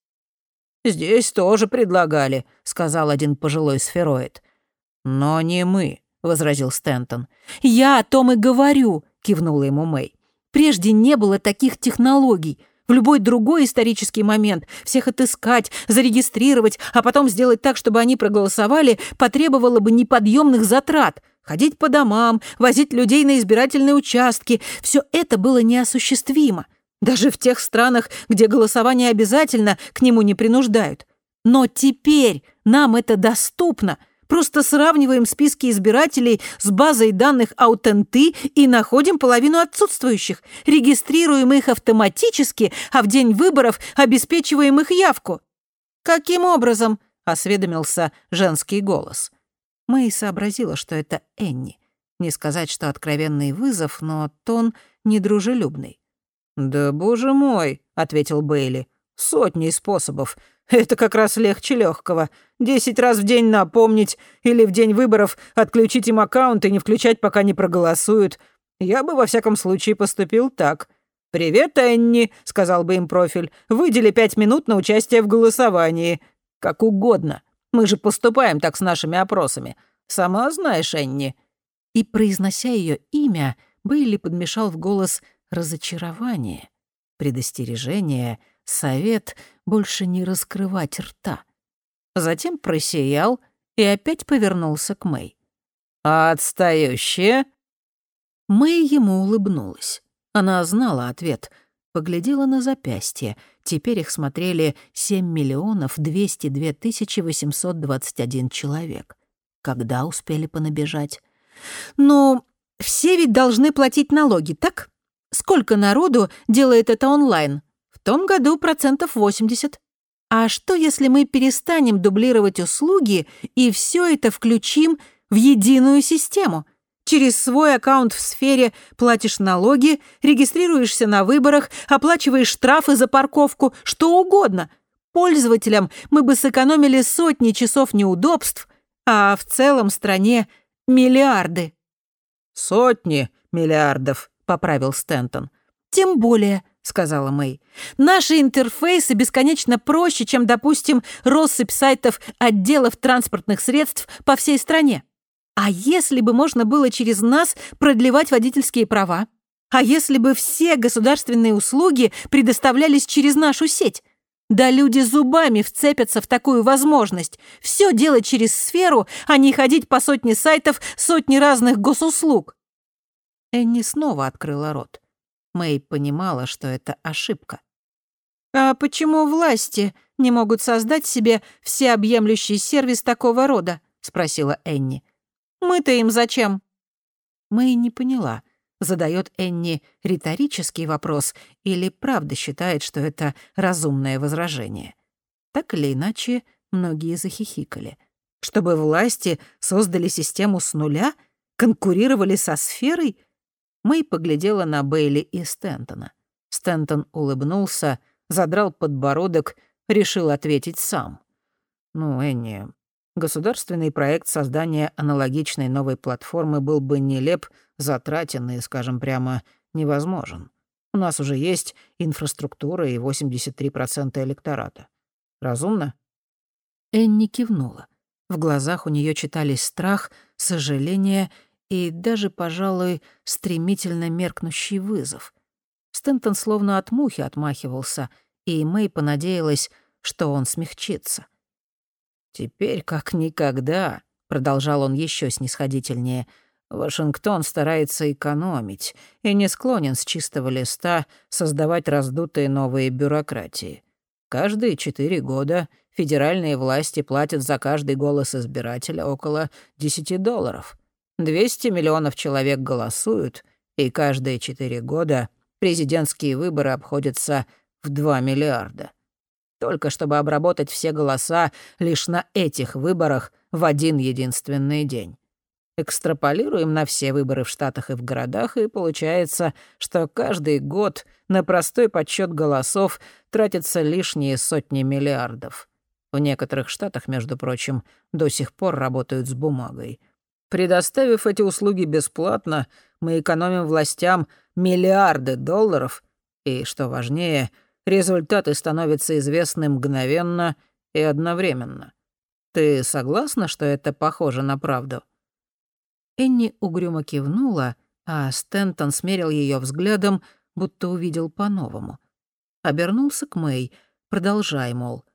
S1: «Здесь тоже предлагали», — сказал один пожилой сфероид. «Но не мы», — возразил Стентон.
S2: «Я о том и говорю», — кивнула ему Мэй. «Прежде не было таких технологий. В любой другой исторический момент всех отыскать, зарегистрировать, а потом сделать так, чтобы они проголосовали, потребовало бы неподъемных затрат. Ходить по домам, возить людей на избирательные участки — все это было неосуществимо. Даже в тех странах, где голосование обязательно, к нему не принуждают. Но теперь нам это доступно — Просто сравниваем списки избирателей с базой данных Аутенты и находим половину отсутствующих, регистрируем их автоматически, а в день выборов обеспечиваем их явку. «Каким образом?» — осведомился женский голос.
S1: Мэй сообразила, что это Энни. Не сказать, что откровенный вызов, но тон недружелюбный. «Да боже мой», — ответил Бейли, — «сотни способов. Это как раз легче легкого. Десять раз в день напомнить или в день выборов отключить им аккаунт и не включать, пока не проголосуют. Я бы во всяком случае поступил так. «Привет, Энни», — сказал бы им профиль. «Выдели пять минут на участие в голосовании». Как угодно. Мы же поступаем так с нашими опросами. Сама знаешь, Энни. И, произнося ее имя, Бейли подмешал в голос разочарование, предостережение, совет — больше не раскрывать рта. Затем просиял и опять повернулся к Мэй. «А отстающая?» Мэй ему улыбнулась. Она знала ответ. Поглядела на запястье. Теперь их смотрели 7 миллионов 202 тысячи 821 человек. Когда успели понабежать?
S2: «Ну, все ведь должны платить налоги, так? Сколько народу делает это онлайн? том году процентов 80. А что, если мы перестанем дублировать услуги и все это включим в единую систему? Через свой аккаунт в сфере платишь налоги, регистрируешься на выборах, оплачиваешь штрафы за парковку, что угодно. Пользователям мы бы сэкономили сотни часов неудобств, а в целом стране миллиарды.
S1: «Сотни миллиардов», — поправил Стентон.
S2: «Тем более», — сказала Мэй. «Наши интерфейсы бесконечно проще, чем, допустим, россыпь сайтов отделов транспортных средств по всей стране. А если бы можно было через нас продлевать водительские права? А если бы все государственные услуги предоставлялись через нашу сеть? Да люди зубами вцепятся в такую возможность. Все делать через сферу, а не ходить по сотне сайтов сотни разных госуслуг.
S1: Энни снова открыла рот. Мэй понимала, что это ошибка.
S2: «А почему власти не могут создать себе всеобъемлющий сервис такого рода?» — спросила Энни. «Мы-то им зачем?»
S1: Мэй не поняла, задает Энни риторический вопрос или правда считает, что это разумное возражение. Так или иначе, многие захихикали. Чтобы власти создали систему с нуля, конкурировали со сферой? Мэй поглядела на Бейли и Стентона. Стентон улыбнулся, задрал подбородок, решил ответить сам. «Ну, Энни, государственный проект создания аналогичной новой платформы был бы нелеп, затратен и, скажем прямо, невозможен. У нас уже есть инфраструктура и 83% электората. Разумно?» Энни кивнула. В глазах у нее читались страх, сожаление и даже, пожалуй, стремительно меркнущий вызов. Стентон словно от мухи отмахивался, и Мэй понадеялась, что он смягчится. «Теперь как никогда», — продолжал он еще снисходительнее, «Вашингтон старается экономить и не склонен с чистого листа создавать раздутые новые бюрократии. Каждые четыре года федеральные власти платят за каждый голос избирателя около 10 долларов. 200 миллионов человек голосуют, и каждые четыре года президентские выборы обходятся в 2 миллиарда. Только чтобы обработать все голоса лишь на этих выборах в один единственный день. Экстраполируем на все выборы в штатах и в городах, и получается, что каждый год на простой подсчет голосов тратятся лишние сотни миллиардов. В некоторых штатах, между прочим, до сих пор работают с бумагой — Предоставив эти услуги бесплатно, мы экономим властям миллиарды долларов, и, что важнее, результаты становятся известны мгновенно и одновременно. Ты согласна, что это похоже на правду?» Энни угрюмо кивнула, а Стентон смерил ее взглядом, будто увидел по-новому. Обернулся к Мэй, продолжай, мол —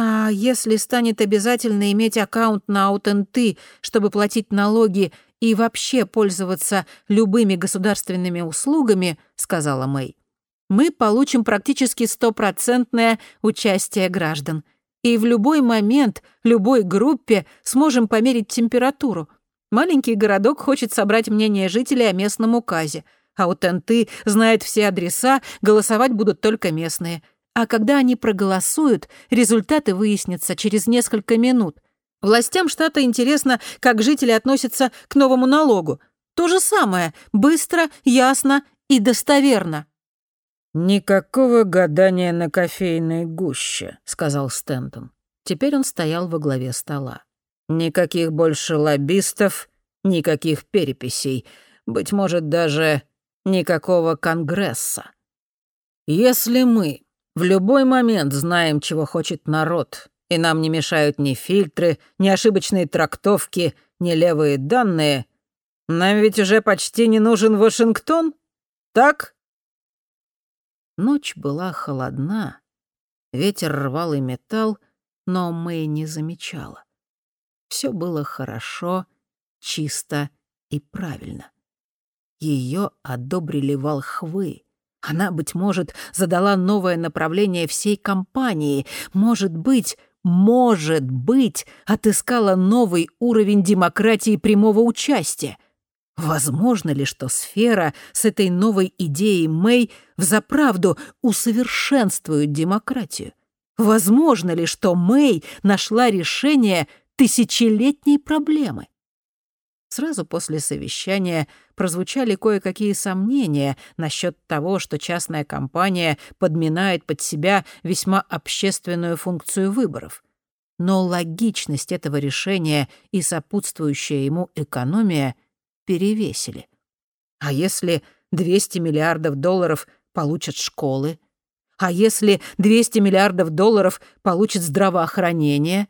S2: а если станет обязательно иметь аккаунт на Аутенты, чтобы платить налоги и вообще пользоваться любыми государственными услугами, сказала Мэй, мы получим практически стопроцентное участие граждан. И в любой момент, любой группе сможем померить температуру. Маленький городок хочет собрать мнение жителей о местном указе. Аутенты знает все адреса, голосовать будут только местные — а когда они проголосуют, результаты выяснятся через несколько минут. Властям штата интересно, как жители относятся к новому налогу. То же самое, быстро, ясно и достоверно.
S3: «Никакого гадания на кофейной гуще», — сказал Стентон. Теперь он стоял во главе стола. «Никаких больше лоббистов, никаких переписей, быть может, даже никакого конгресса. Если мы в любой момент знаем, чего хочет народ, и нам не мешают ни фильтры, ни ошибочные трактовки, ни левые данные. Нам ведь уже почти не нужен Вашингтон, так?
S1: Ночь была холодна, ветер рвал и металл, но Мэй не замечала. Все было хорошо, чисто и правильно. Ее одобрили волхвы. Она, быть может, задала новое направление всей компании. Может быть, может быть, отыскала новый уровень демократии прямого участия. Возможно ли, что сфера с этой новой идеей Мэй взаправду усовершенствует демократию? Возможно ли, что Мэй нашла решение тысячелетней проблемы? Сразу после совещания прозвучали кое-какие сомнения насчет того, что частная компания подминает под себя весьма общественную функцию выборов. Но логичность этого решения и сопутствующая ему экономия перевесили. А если 200 миллиардов долларов получат школы? А если 200 миллиардов долларов получит здравоохранение?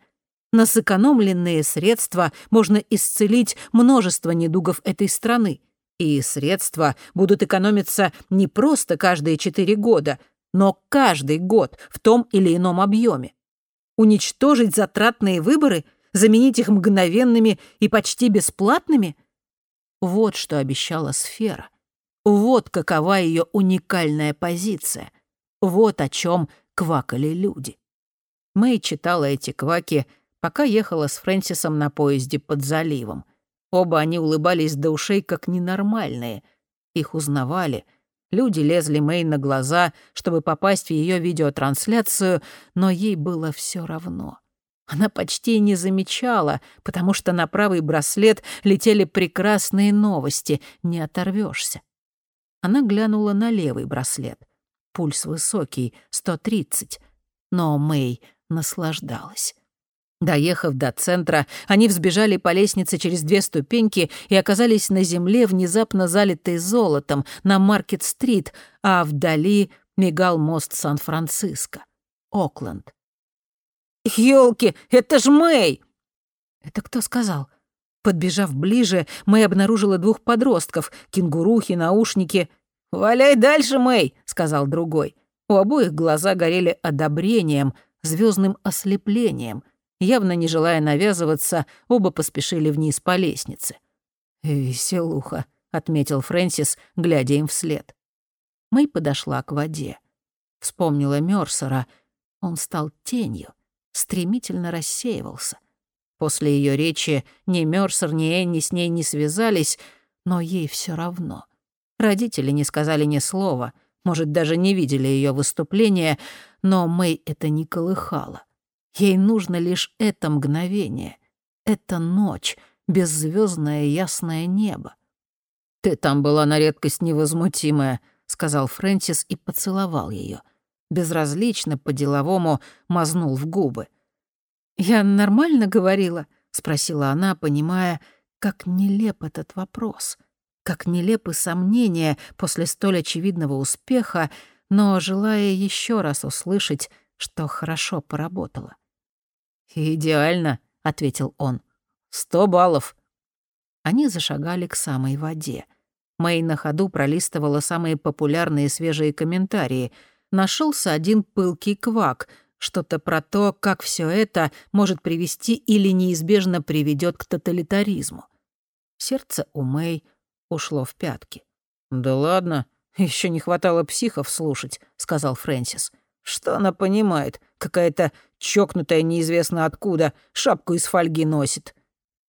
S2: На сэкономленные средства можно исцелить множество недугов этой страны. И средства будут экономиться не просто каждые четыре года, но каждый год в том или ином объеме. Уничтожить затратные выборы, заменить их мгновенными и почти бесплатными? Вот что обещала сфера. Вот какова ее уникальная позиция. Вот о чем квакали люди. Мэй читала эти кваки, пока ехала с Фрэнсисом на поезде под заливом. Оба они улыбались до ушей как ненормальные. Их узнавали. Люди лезли Мэй на глаза, чтобы попасть в ее видеотрансляцию, но ей было все равно. Она почти не замечала, потому что на правый браслет летели прекрасные новости, не оторвешься. Она глянула на левый браслет. Пульс высокий, 130. Но Мэй наслаждалась. Доехав до центра, они взбежали по лестнице через две ступеньки и оказались на земле, внезапно залитой золотом, на Маркет-стрит, а вдали мигал мост Сан-Франциско. Окленд. «Ёлки, это ж Мэй!» «Это кто сказал?» Подбежав ближе, Мэй обнаружила двух подростков, кенгурухи, наушники. «Валяй дальше, Мэй!» — сказал другой. У обоих глаза горели одобрением, звездным ослеплением. Явно не желая навязываться, оба поспешили вниз по лестнице. «Веселуха», — отметил Фрэнсис, глядя им вслед. Мэй подошла к воде. Вспомнила Мёрсера. Он стал тенью, стремительно рассеивался. После ее речи ни Мёрсер, ни Энни с ней не связались, но ей все равно. Родители не сказали ни слова, может, даже не видели ее выступления, но Мэй это не колыхало. Ей нужно лишь это мгновение, эта ночь, беззвездное ясное небо. «Ты там была на редкость невозмутимая», — сказал Фрэнсис и поцеловал ее. Безразлично, по-деловому мазнул в губы. «Я нормально говорила?» — спросила она, понимая, как нелеп этот вопрос, как нелепы сомнения после столь очевидного успеха, но желая еще раз услышать, что хорошо поработала. «Идеально», — ответил он. «Сто баллов». Они зашагали к самой воде. Мэй на ходу пролистывала самые популярные свежие комментарии. Нашелся один пылкий квак, что-то про то, как все это может привести или неизбежно приведет к тоталитаризму. Сердце у Мэй ушло в пятки. «Да ладно, еще не хватало психов слушать», — сказал Фрэнсис. «Что она понимает? Какая-то чокнутая неизвестно откуда, шапку из фольги носит».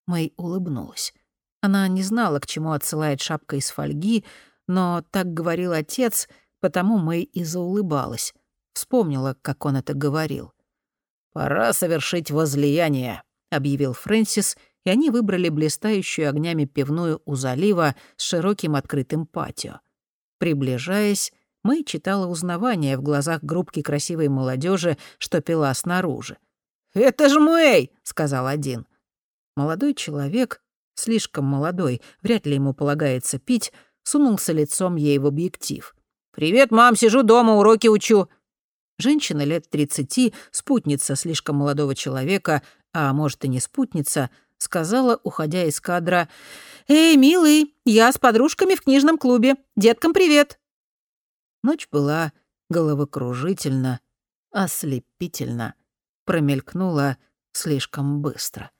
S2: Мэй улыбнулась. Она не знала, к чему отсылает шапка из фольги, но так говорил отец, потому Мэй и заулыбалась. Вспомнила, как он это говорил. «Пора совершить возлияние», — объявил Фрэнсис, и они выбрали блистающую огнями пивную у залива с широким открытым патио. Приближаясь, Мэй читала узнавание в глазах группки красивой молодежи, что пила снаружи. «Это ж Мэй!» — сказал один. Молодой человек, слишком молодой, вряд ли ему полагается пить, сунулся лицом ей в объектив. «Привет, мам, сижу дома, уроки учу». Женщина лет тридцати, спутница слишком молодого человека, а может и не спутница, сказала, уходя из кадра, «Эй, милый, я с подружками в книжном клубе. Деткам привет!» Ночь была головокружительно, ослепительно, промелькнула слишком быстро.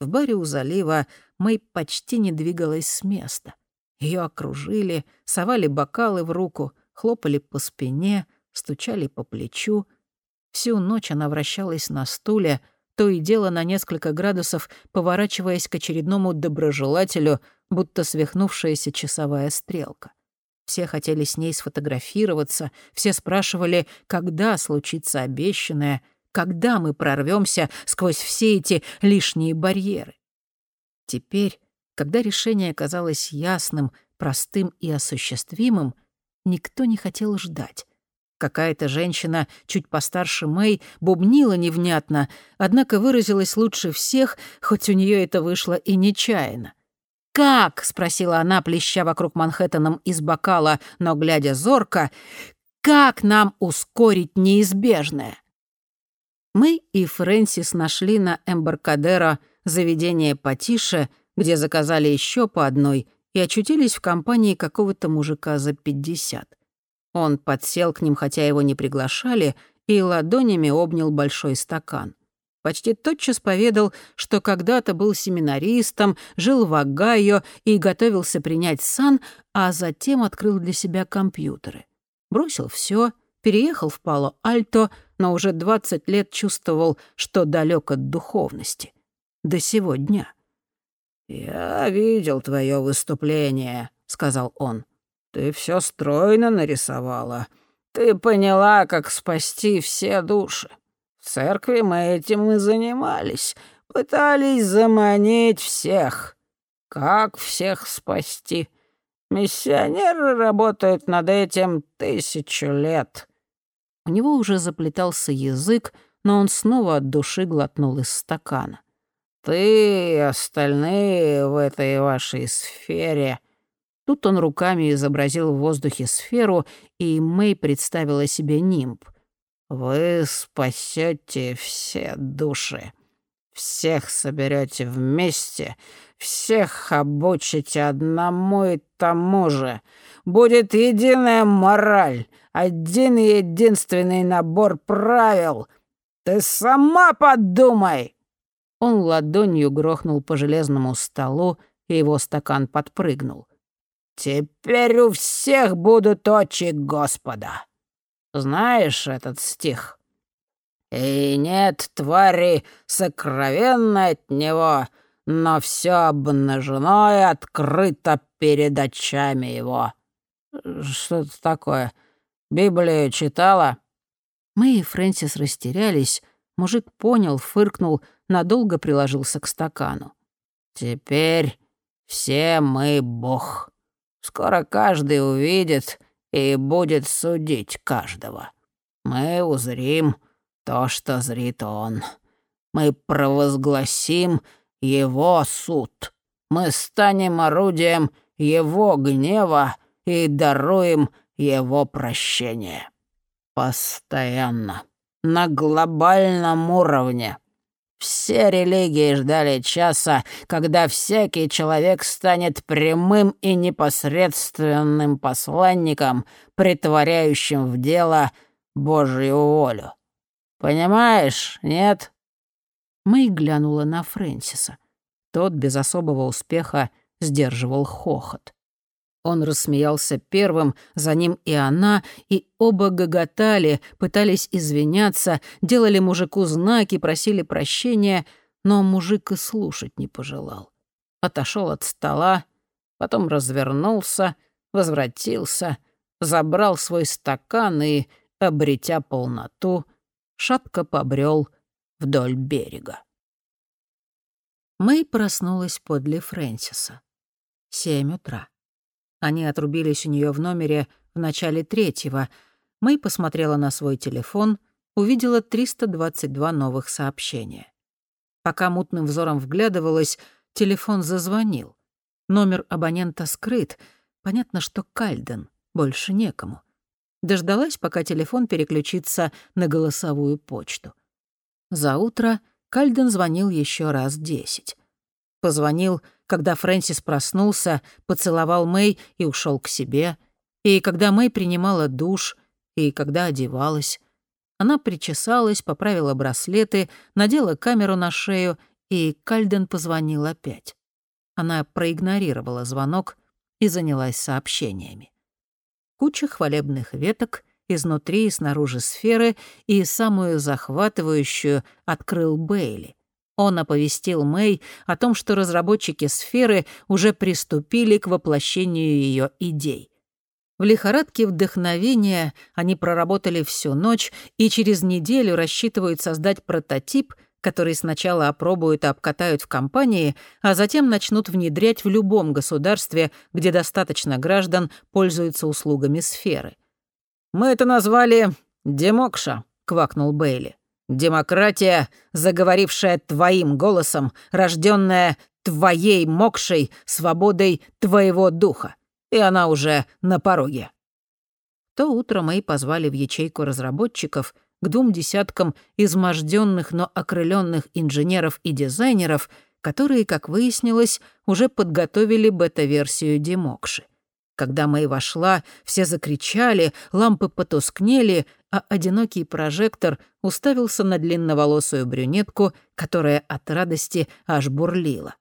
S2: В баре у залива Мэй почти не двигалась с места. Ее окружили, совали бокалы в руку, хлопали по спине, стучали по плечу. Всю ночь она вращалась на стуле, то и дело на несколько градусов, поворачиваясь к очередному доброжелателю, будто свихнувшаяся часовая стрелка. Все хотели с ней сфотографироваться, все спрашивали, когда случится обещанное, когда мы прорвемся сквозь все эти лишние барьеры. Теперь, когда решение казалось ясным, простым и осуществимым, никто не хотел ждать. Какая-то женщина, чуть постарше Мэй, бубнила невнятно, однако выразилась лучше всех, хоть у нее это вышло и нечаянно. «Как?» — спросила она, плеща вокруг Манхэттеном из бокала, но глядя зорко. «Как нам ускорить неизбежное?»
S1: Мы и Фрэнсис нашли на Эмбаркадеро заведение потише, где заказали еще по одной и очутились в компании какого-то мужика за пятьдесят. Он подсел к ним, хотя его не приглашали, и ладонями обнял большой стакан. Почти тотчас поведал, что когда-то был семинаристом, жил в Огайо и готовился принять сан, а затем открыл для себя компьютеры. Бросил все, переехал в Пало-Альто, но уже 20 лет чувствовал, что далек от духовности. До сего дня.
S3: «Я видел твое выступление», — сказал он. «Ты все стройно нарисовала. Ты поняла, как спасти все души. Церкви мы этим и занимались. Пытались заманить всех. Как всех спасти? Миссионеры работают над этим тысячу лет».
S1: У него уже заплетался язык, но он снова от души глотнул из стакана.
S3: «Ты и остальные в этой вашей сфере...»
S1: Тут он руками изобразил в воздухе сферу, и Мэй представила себе нимб —
S3: вы спасете все души. Всех соберете вместе, всех обучите одному и тому же. Будет единая мораль, один единственный набор правил. Ты сама подумай!»
S1: Он ладонью грохнул по железному столу, и его стакан подпрыгнул.
S3: «Теперь у всех будут очи Господа!» Знаешь этот стих? «И нет твари сокровенной от него, но все обнажено и открыто перед очами его». Что-то такое. Библию читала?»
S1: Мы и Фрэнсис растерялись. Мужик понял, фыркнул, надолго приложился к стакану.
S3: «Теперь все мы Бог. Скоро каждый увидит, и будет судить каждого. Мы узрим то, что зрит он. Мы провозгласим его суд. Мы станем орудием его гнева и даруем его прощение. Постоянно. На глобальном уровне. Все религии ждали часа, когда всякий человек станет прямым и непосредственным посланником, притворяющим в дело Божью волю. Понимаешь, нет?»
S1: Мэй глянула на Фрэнсиса. Тот без особого успеха сдерживал хохот. Он рассмеялся первым, за ним и она, и оба гоготали, пытались извиняться, делали мужику знаки, просили прощения, но мужик и слушать не пожелал. Отошел от стола, потом развернулся, возвратился, забрал свой стакан и, обретя полноту, шатко побрел вдоль берега. Мэй проснулась подле Фрэнсиса. Семь утра. Они отрубились у нее в номере в начале третьего. Мэй посмотрела на свой телефон, увидела 322 новых сообщения. Пока мутным взором вглядывалась, телефон зазвонил. Номер абонента скрыт. Понятно, что Кальден. Больше некому. Дождалась, пока телефон переключится на голосовую почту. За утро Кальден звонил еще раз десять. Позвонил когда Фрэнсис проснулся, поцеловал Мэй и ушел к себе, и когда Мэй принимала душ, и когда одевалась. Она причесалась, поправила браслеты, надела камеру на шею, и Кальден позвонил опять. Она проигнорировала звонок и занялась сообщениями. Куча хвалебных веток изнутри и снаружи сферы, и самую захватывающую открыл Бейли. Он оповестил Мэй о том, что разработчики сферы уже приступили к воплощению ее идей. В лихорадке вдохновения они проработали всю ночь и через неделю рассчитывают создать прототип, который сначала опробуют и обкатают в компании, а затем начнут внедрять в любом государстве, где достаточно граждан пользуются услугами сферы. «Мы это назвали «Демокша», — квакнул Бейли. Демократия, заговорившая твоим голосом, рожденная твоей мокшей свободой твоего духа. И она уже на пороге. То утро Мэй позвали в ячейку разработчиков, к двум десяткам изможденных, но окрыленных инженеров и дизайнеров, которые, как выяснилось, уже подготовили бета-версию Демокши. Когда Мэй вошла, все закричали, лампы потускнели, а одинокий прожектор уставился на длинноволосую брюнетку, которая от радости аж бурлила.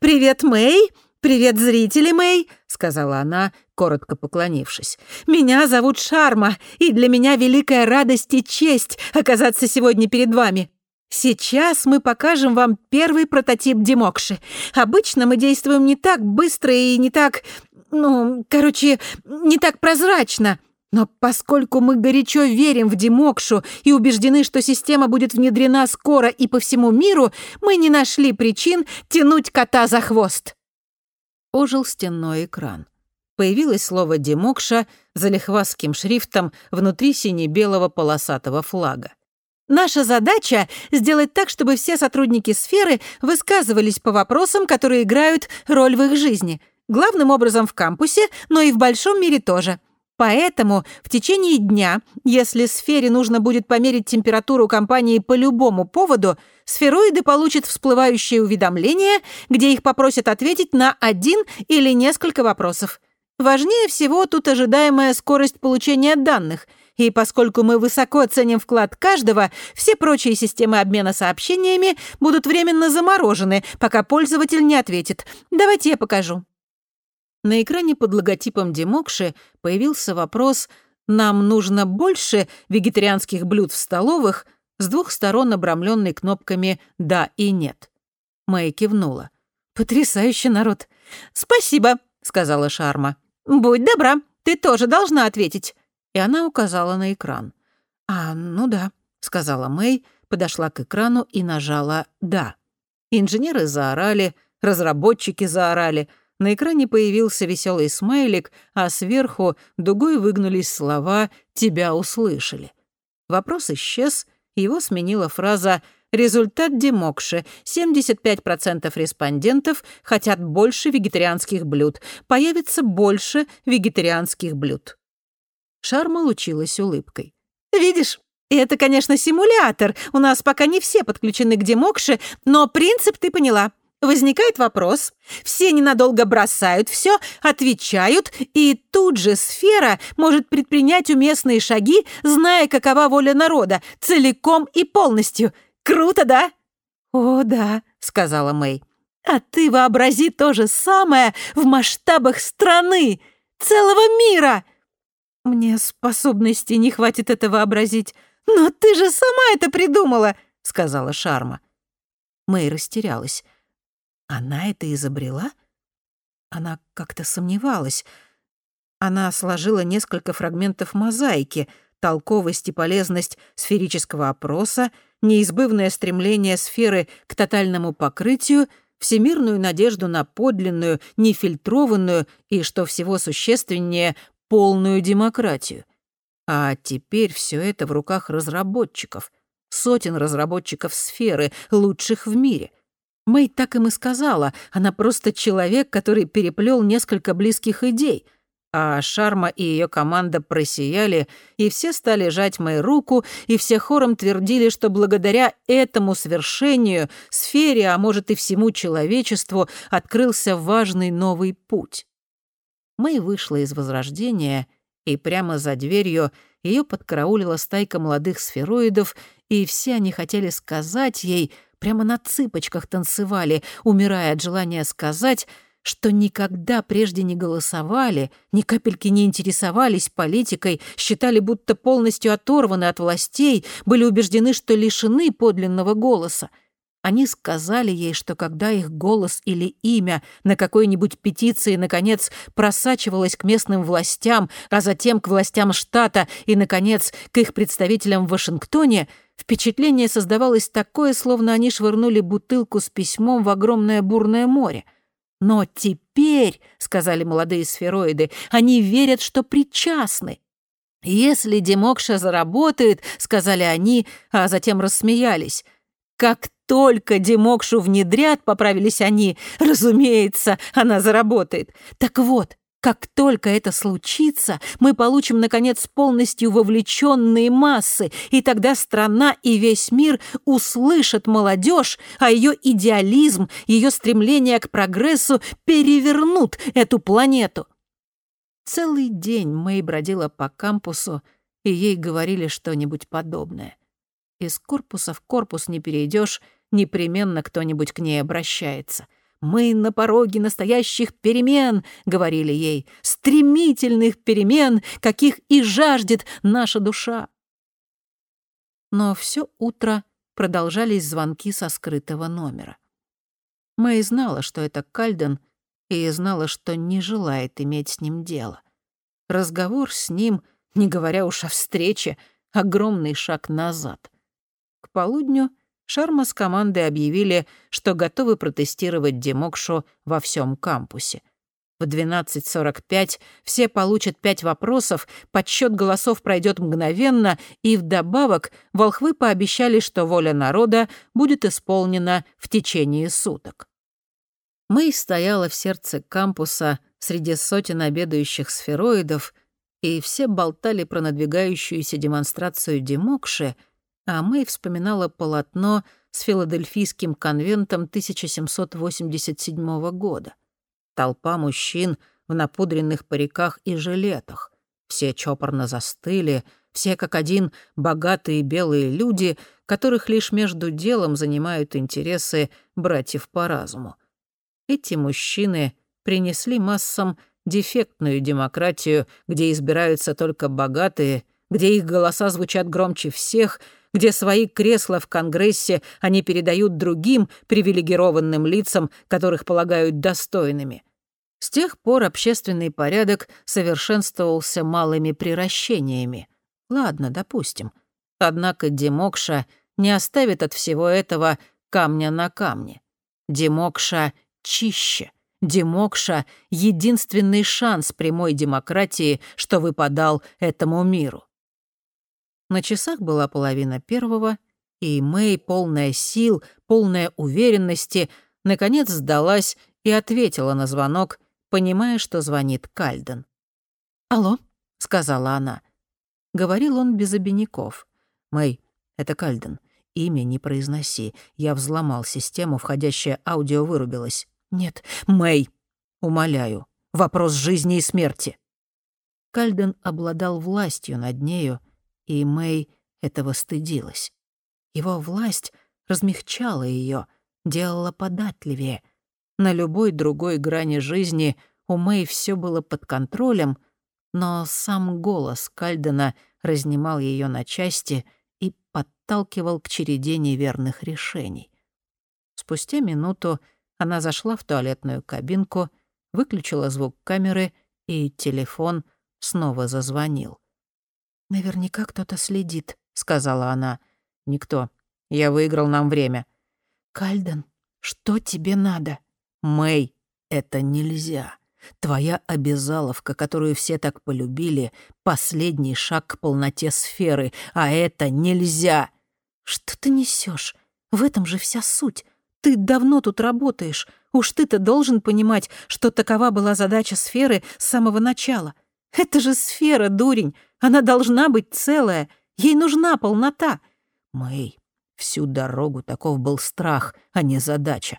S2: «Привет, Мэй! Привет, зрители, Мэй!» — сказала она, коротко поклонившись. «Меня зовут Шарма, и для меня великая радость и честь оказаться сегодня перед вами. Сейчас мы покажем вам первый прототип Демокши. Обычно мы действуем не так быстро и не так ну, короче, не так прозрачно. Но поскольку мы горячо верим в Демокшу и убеждены, что система будет внедрена скоро и по всему миру, мы не нашли причин тянуть кота за хвост.
S1: Ожил стенной экран. Появилось слово «демокша» залихвастским шрифтом внутри сине-белого полосатого флага.
S2: Наша задача — сделать так, чтобы все сотрудники сферы высказывались по вопросам, которые играют роль в их жизни — Главным образом в кампусе, но и в большом мире тоже. Поэтому в течение дня, если сфере нужно будет померить температуру компании по любому поводу, сфероиды получат всплывающее уведомление, где их попросят ответить на один или несколько вопросов. Важнее всего тут ожидаемая скорость получения данных, и поскольку мы высоко оценим вклад каждого, все прочие системы обмена сообщениями будут временно заморожены, пока пользователь не ответит. Давайте я покажу.
S1: На экране под логотипом Демокши появился вопрос «Нам нужно больше вегетарианских блюд в столовых?» с двух сторон обрамленной кнопками «Да» и «Нет». Мэй кивнула.
S2: «Потрясающий народ!» «Спасибо», — сказала Шарма. «Будь добра, ты тоже должна ответить».
S1: И она указала на экран.
S2: «А, ну да», — сказала Мэй, подошла к экрану и нажала «Да».
S1: Инженеры заорали, разработчики заорали — на экране появился веселый смайлик, а сверху дугой выгнулись слова «Тебя услышали». Вопрос исчез, его сменила фраза «Результат Демокши. 75% респондентов хотят больше вегетарианских блюд. Появится больше вегетарианских блюд». Шарма лучилась улыбкой.
S2: «Видишь, это, конечно, симулятор. У нас пока не все подключены к Демокше, но принцип ты поняла. Возникает вопрос, все ненадолго бросают все, отвечают, и тут же сфера может предпринять уместные шаги, зная, какова воля народа, целиком и полностью. Круто, да?
S1: «О, да», — сказала Мэй.
S2: «А ты вообрази то же самое в масштабах страны, целого мира!»
S1: «Мне способности не хватит это вообразить».
S2: «Но ты же сама это придумала», — сказала Шарма.
S1: Мэй растерялась. Она это изобрела? Она как-то сомневалась. Она сложила несколько фрагментов мозаики, толковость и полезность сферического опроса, неизбывное стремление сферы к тотальному покрытию, всемирную надежду на подлинную, нефильтрованную и, что всего существеннее, полную демократию. А теперь все это в руках разработчиков, сотен разработчиков сферы, лучших в мире. Мэй так им и сказала, она просто человек, который переплел несколько близких идей. А Шарма и ее команда просияли, и все стали жать Мэй руку, и все хором твердили, что благодаря этому свершению сфере, а может и всему человечеству, открылся важный новый путь. Мэй вышла из Возрождения, и прямо за дверью ее подкараулила стайка молодых сфероидов, и все они хотели сказать ей — прямо на цыпочках танцевали, умирая от желания сказать, что никогда прежде не голосовали, ни капельки не интересовались политикой, считали, будто полностью оторваны от властей, были убеждены, что лишены подлинного голоса. Они сказали ей, что когда их голос или имя на какой-нибудь петиции, наконец, просачивалось к местным властям, а затем к властям штата и, наконец, к их представителям в Вашингтоне — Впечатление создавалось такое, словно они швырнули бутылку с письмом в огромное бурное море. Но теперь, — сказали молодые сфероиды, — они верят, что причастны. «Если Демокша заработает», — сказали они, а затем рассмеялись. «Как только Демокшу внедрят», — поправились они, — «разумеется, она заработает». Так вот,
S2: Как только это случится, мы получим, наконец, полностью вовлеченные массы, и тогда страна и весь мир услышат молодежь, а ее идеализм, ее стремление к прогрессу перевернут эту планету. Целый день Мэй бродила по кампусу, и ей говорили что-нибудь подобное. Из корпуса в корпус не перейдешь, непременно кто-нибудь к ней обращается. «Мы на пороге настоящих перемен», — говорили ей, «стремительных перемен, каких и жаждет наша душа». Но все утро продолжались звонки со скрытого номера. Мэй знала, что это Кальден, и знала, что не желает иметь с ним дело. Разговор с ним, не говоря уж о встрече, огромный шаг назад. К полудню Шарма с командой объявили, что готовы протестировать Демокшу во всем кампусе. В 12.45 все получат пять вопросов, подсчет голосов пройдет мгновенно, и вдобавок волхвы пообещали, что воля народа будет исполнена в течение суток. Мэй стояла в сердце кампуса среди сотен обедающих сфероидов, и все болтали про надвигающуюся демонстрацию Демокши, а Мэй вспоминала полотно с филадельфийским конвентом 1787 года. Толпа мужчин в напудренных париках и жилетах. Все чопорно застыли, все как один богатые белые люди, которых лишь между делом занимают интересы братьев по разуму. Эти мужчины принесли массам дефектную демократию, где избираются только богатые, где их голоса звучат громче всех, где свои кресла в Конгрессе они передают другим привилегированным лицам, которых полагают достойными. С тех пор общественный порядок совершенствовался малыми приращениями. Ладно, допустим. Однако Демокша не оставит от всего этого камня на камне. Демокша чище. Демокша — единственный шанс прямой демократии, что выпадал этому миру. На часах была половина первого, и Мэй, полная сил, полная уверенности, наконец сдалась и ответила на звонок, понимая, что звонит Кальден. «Алло», — сказала она. Говорил он без обиняков. «Мэй, это Кальден. Имя не произноси. Я взломал систему, входящая аудио вырубилась. «Нет, Мэй, умоляю, вопрос жизни и смерти». Кальден обладал властью над нею, и Мэй этого стыдилась. Его власть размягчала ее, делала податливее. На любой другой грани жизни у Мэй все было под контролем, но сам голос Кальдена разнимал ее на части и подталкивал к череде неверных решений. Спустя минуту она зашла в туалетную кабинку, выключила звук камеры, и телефон снова зазвонил. «Наверняка кто-то следит», — сказала она. «Никто. Я выиграл нам время». «Кальден, что тебе надо?» «Мэй, это нельзя. Твоя обязаловка, которую все так полюбили, последний шаг к полноте сферы, а это нельзя». «Что ты несешь? В этом же вся суть. Ты давно тут работаешь. Уж ты-то должен понимать, что такова была задача сферы с самого начала. Это же сфера, дурень. Она должна быть целая. Ей нужна полнота. Мэй, всю дорогу таков был страх, а не задача.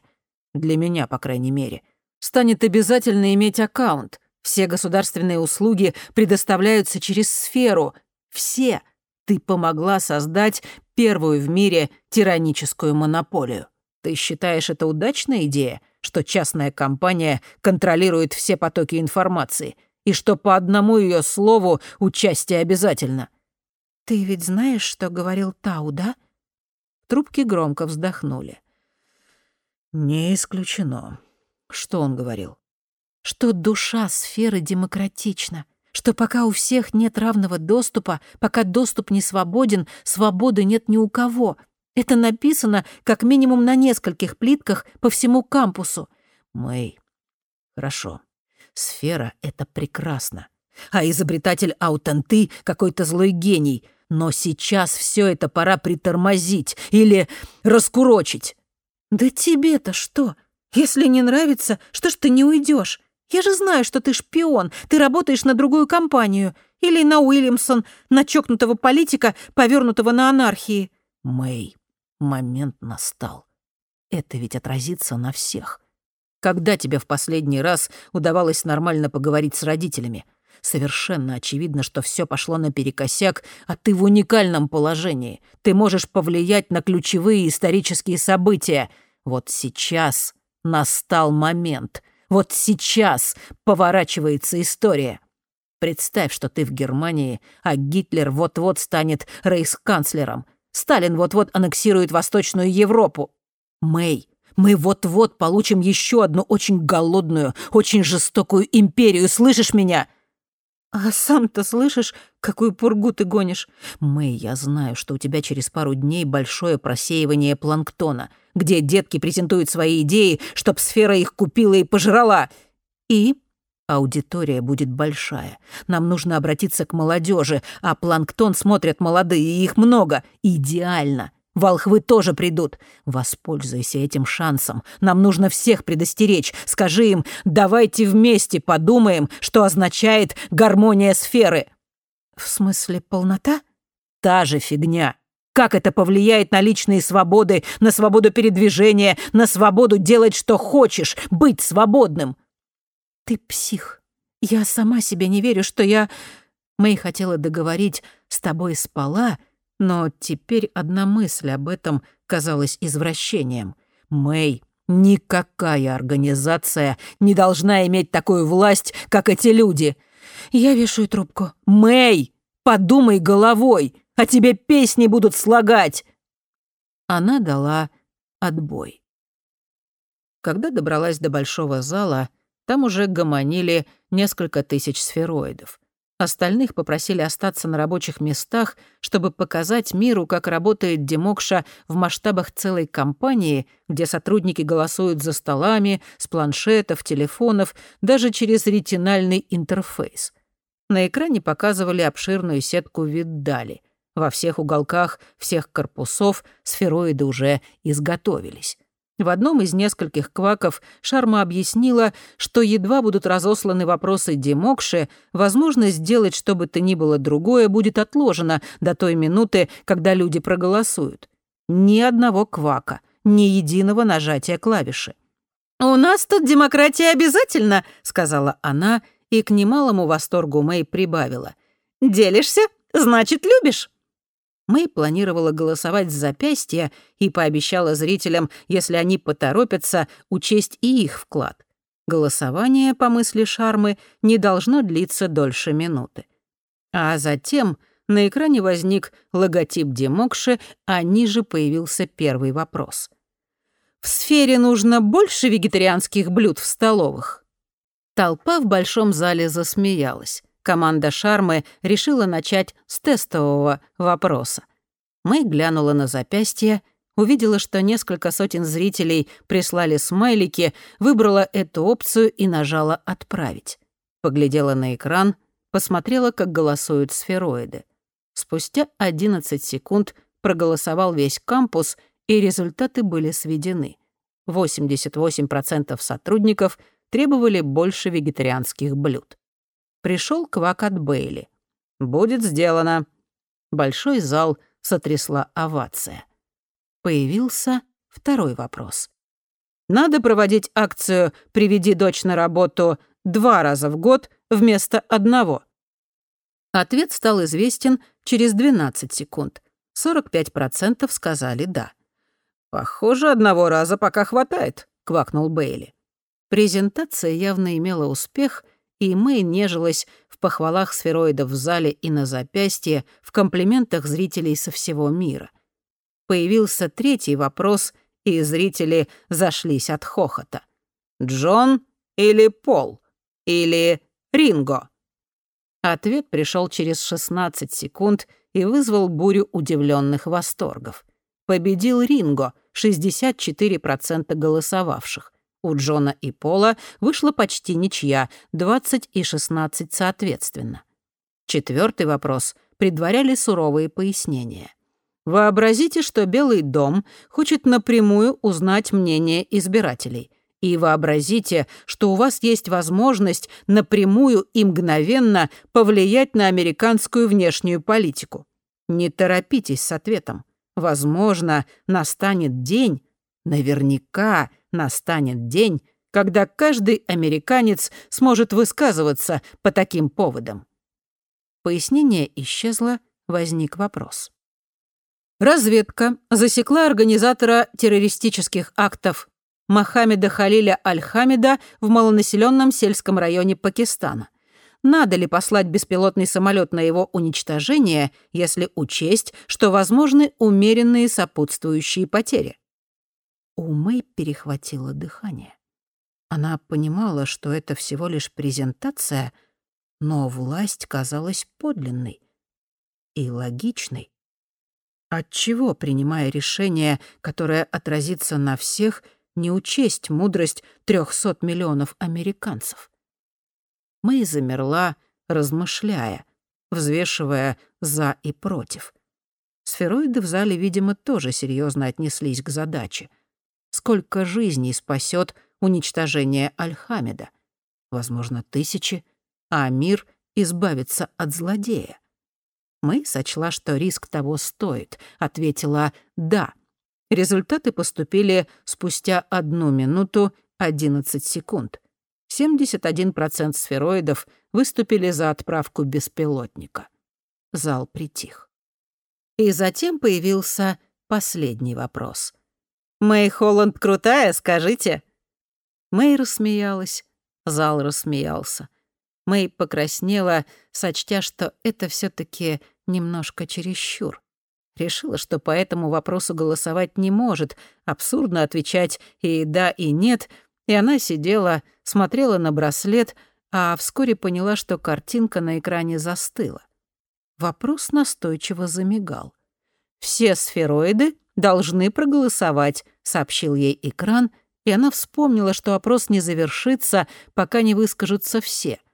S2: Для меня, по крайней мере. Станет обязательно иметь аккаунт. Все государственные услуги предоставляются через сферу. Все. Ты помогла создать первую в мире тираническую монополию. Ты считаешь это удачная идея, что частная компания контролирует все потоки информации, и что по одному ее слову участие обязательно? Ты ведь знаешь, что говорил Тау, да? Трубки громко вздохнули. Не исключено. Что он говорил? Что душа сферы демократична, что пока у всех нет равного доступа, пока доступ не свободен, свободы нет ни у кого, это написано как минимум на нескольких плитках по всему кампусу. Мэй, хорошо. Сфера — это прекрасно. А изобретатель Аутенты — какой-то злой гений. Но сейчас все это пора притормозить или раскурочить. Да тебе-то что? Если не нравится, что ж ты не уйдешь? Я же знаю, что ты шпион, ты работаешь на другую компанию. Или на Уильямсон, на чокнутого политика, повернутого на анархии».
S1: Мэй, момент настал. Это ведь отразится на всех. Когда тебе в последний раз удавалось нормально поговорить с родителями? Совершенно очевидно, что все пошло наперекосяк, а ты в уникальном положении. Ты можешь повлиять на ключевые исторические события. Вот сейчас настал момент. Вот сейчас поворачивается история. Представь, что ты в Германии, а Гитлер вот-вот станет рейхсканцлером. Сталин вот-вот аннексирует Восточную Европу. Мэй, мы вот-вот получим еще одну очень голодную, очень жестокую империю, слышишь меня?
S2: А сам-то слышишь, какую пургу ты гонишь?
S1: Мэй, я знаю, что у тебя через пару дней большое просеивание планктона, где детки презентуют свои идеи, чтоб сфера их купила и пожрала. И аудитория будет большая. Нам нужно обратиться к молодежи, а планктон смотрят молодые, и их много. Идеально. Волхвы тоже придут. Воспользуйся этим шансом. Нам нужно всех предостеречь. Скажи им, давайте вместе подумаем, что означает гармония сферы.
S2: В смысле полнота?
S1: Та же фигня. Как это повлияет на личные свободы, на свободу передвижения, на свободу делать, что хочешь, быть свободным?
S2: Ты псих. Я сама себе не верю, что я... Мэй хотела договорить «с тобой спала», но теперь одна мысль об этом казалась извращением. «Мэй, никакая организация не должна иметь такую власть, как эти люди!» Я вешаю трубку.
S1: «Мэй, подумай головой, а тебе песни будут слагать!» Она дала отбой. Когда добралась до большого зала, там уже гомонили несколько тысяч сфероидов. Остальных попросили остаться на рабочих местах, чтобы показать миру, как работает Демокша в масштабах целой компании, где сотрудники голосуют за столами, с планшетов, телефонов, даже через ретинальный интерфейс. На экране показывали обширную сетку виддали. Во всех уголках всех корпусов сфероиды уже изготовились. В одном из нескольких кваков Шарма объяснила, что едва будут разосланы вопросы Демокше, возможность сделать что бы то ни было другое будет отложена до той минуты, когда люди проголосуют. Ни одного квака, ни единого нажатия клавиши.
S2: «У нас тут демократия обязательно», — сказала
S1: она, и к немалому восторгу Мэй прибавила.
S2: «Делишься? Значит, любишь».
S1: Мэй планировала голосовать с запястья и пообещала зрителям, если они поторопятся, учесть и их вклад. Голосование, по мысли Шармы, не должно длиться дольше минуты. А затем на экране возник логотип Демокши, а ниже появился первый вопрос. «В сфере нужно больше вегетарианских блюд в столовых?» Толпа в большом зале засмеялась команда Шармы решила начать с тестового вопроса. Мэй глянула на запястье, увидела, что несколько сотен зрителей прислали смайлики, выбрала эту опцию и нажала «Отправить». Поглядела на экран, посмотрела, как голосуют сфероиды. Спустя 11 секунд проголосовал весь кампус, и результаты были сведены. 88% сотрудников требовали больше вегетарианских блюд. Пришел квак от Бейли. «Будет сделано». Большой зал сотрясла овация. Появился второй вопрос. Надо проводить акцию «Приведи дочь на работу» два раза в год вместо одного. Ответ стал известен через 12 секунд. 45% сказали «да». «Похоже, одного раза пока хватает», — квакнул Бейли. Презентация явно имела успех — и Мэй нежилась в похвалах сфероидов в зале и на запястье, в комплиментах зрителей со всего мира. Появился третий вопрос, и зрители зашлись от хохота. «Джон или Пол? Или Ринго?» Ответ пришел через 16 секунд и вызвал бурю удивленных восторгов. Победил Ринго, 64% голосовавших. У Джона и Пола вышла почти ничья, 20 и 16 соответственно. Четвертый вопрос предваряли суровые пояснения. Вообразите, что Белый дом хочет напрямую узнать мнение избирателей.
S3: и вообразите, что у вас есть возможность напрямую и мгновенно повлиять на американскую внешнюю политику. Не торопитесь с ответом. Возможно, настанет день, наверняка настанет день, когда каждый американец сможет высказываться по таким поводам. Пояснение исчезло, возник вопрос. Разведка засекла организатора террористических актов Мохаммеда Халиля Аль-Хамида в малонаселенном сельском районе Пакистана. Надо ли послать беспилотный самолет на его уничтожение, если учесть, что возможны умеренные сопутствующие потери? У Мэй перехватило дыхание. Она понимала, что это всего лишь презентация, но власть казалась подлинной и логичной. Отчего, принимая решение, которое отразится на всех, не учесть мудрость трехсот миллионов американцев? Мэй замерла, размышляя, взвешивая «за» и «против». Сфероиды в зале, видимо, тоже серьезно отнеслись к задаче. Сколько жизней спасет уничтожение Альхамеда? Возможно, тысячи, а мир избавится от злодея. Мы сочла, что риск того стоит. Ответила «да». Результаты поступили спустя одну минуту 11 секунд. 71% сфероидов выступили за отправку беспилотника. Зал притих. И затем появился последний вопрос. «Мэй Холланд крутая, скажите?» Мэй рассмеялась, зал рассмеялся. Мэй покраснела, сочтя, что это все таки немножко чересчур. Решила, что по этому вопросу голосовать не может, абсурдно отвечать и «да», и «нет», и она сидела, смотрела на браслет, а вскоре поняла, что картинка на экране застыла. Вопрос настойчиво замигал. «Все сфероиды должны проголосовать», — сообщил ей экран, и она вспомнила, что опрос не завершится, пока не выскажутся все —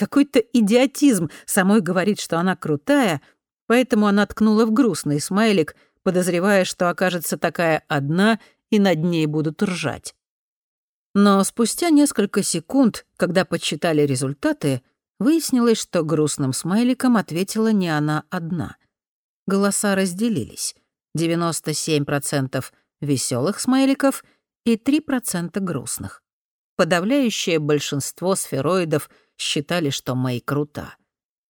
S3: какой-то идиотизм самой говорит, что она крутая, поэтому она ткнула в грустный смайлик, подозревая, что окажется такая одна, и над ней будут ржать. Но спустя несколько секунд, когда подсчитали результаты, выяснилось, что грустным смайликом ответила не она одна. Голоса разделились. 97% веселых смайликов и 3% грустных. Подавляющее большинство сфероидов — считали, что Мэй крута.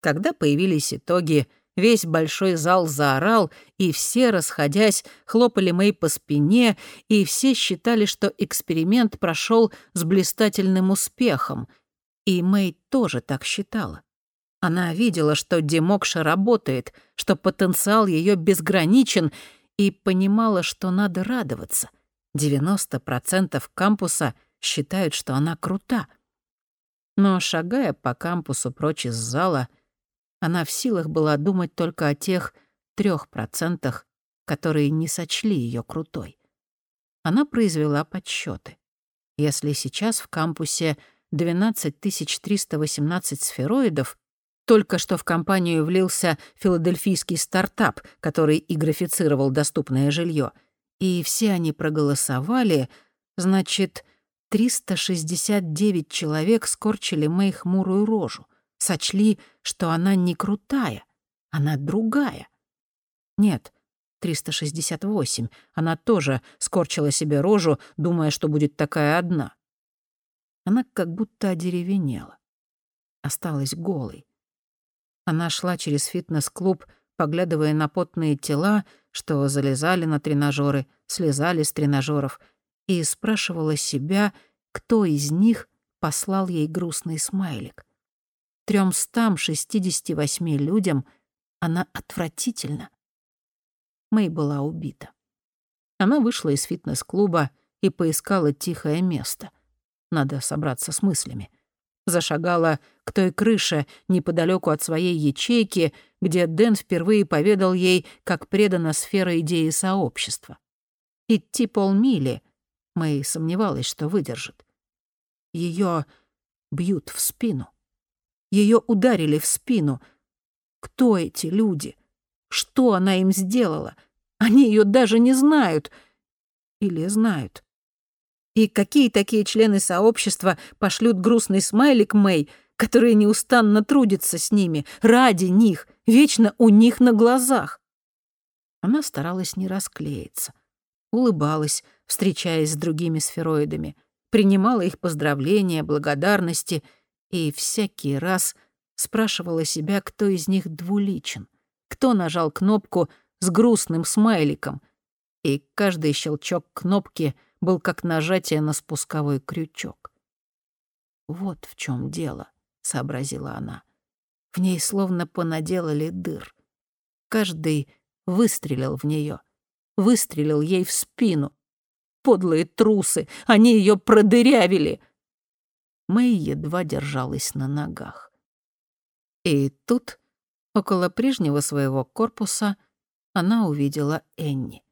S3: Когда появились итоги, весь большой зал заорал, и все, расходясь, хлопали Мэй по спине, и все считали, что эксперимент прошел с блистательным успехом. И Мэй тоже так считала. Она видела, что Демокша работает, что потенциал ее безграничен, и понимала, что надо радоваться. 90% кампуса считают, что она крута — но, шагая по кампусу прочь из зала, она в силах была думать только о тех трех процентах, которые не сочли ее крутой. Она произвела подсчеты. Если сейчас в кампусе 12 318 сфероидов, только что в компанию влился филадельфийский стартап, который и графицировал доступное жилье, и все они проголосовали, значит, 369 человек скорчили Мэй хмурую рожу, сочли, что она не крутая, она другая. Нет, 368, она тоже скорчила себе рожу, думая, что будет такая одна. Она как будто одеревенела. Осталась голой. Она шла через фитнес-клуб, поглядывая на потные тела, что залезали на тренажеры, слезали с тренажеров — и спрашивала себя, кто из них послал ей грустный смайлик. Трёмстам шестидесяти восьми людям она отвратительна. Мэй была убита. Она вышла из фитнес-клуба и поискала тихое место. Надо собраться с мыслями. Зашагала к той крыше неподалеку от своей ячейки, где Дэн впервые поведал ей, как предана сфера идеи сообщества. Идти полмили — Мэй сомневалась, что выдержит. Ее бьют в спину. Ее ударили в спину. Кто эти люди? Что она им сделала? Они ее даже не знают. Или знают.
S2: И какие такие члены сообщества пошлют грустный смайлик Мэй, которые неустанно трудятся с ними, ради них, вечно у них на глазах? Она старалась не расклеиться, улыбалась, встречаясь с другими сфероидами, принимала их поздравления, благодарности и всякий раз спрашивала себя, кто из них двуличен, кто нажал кнопку с грустным смайликом, и каждый щелчок кнопки был как нажатие на спусковой крючок. «Вот в чем дело», — сообразила она. В ней словно понаделали дыр. Каждый выстрелил в нее, выстрелил ей в спину. Подлые трусы, они ее продырявили. Мэй едва держалась на ногах. И тут, около прежнего своего корпуса, она увидела Энни.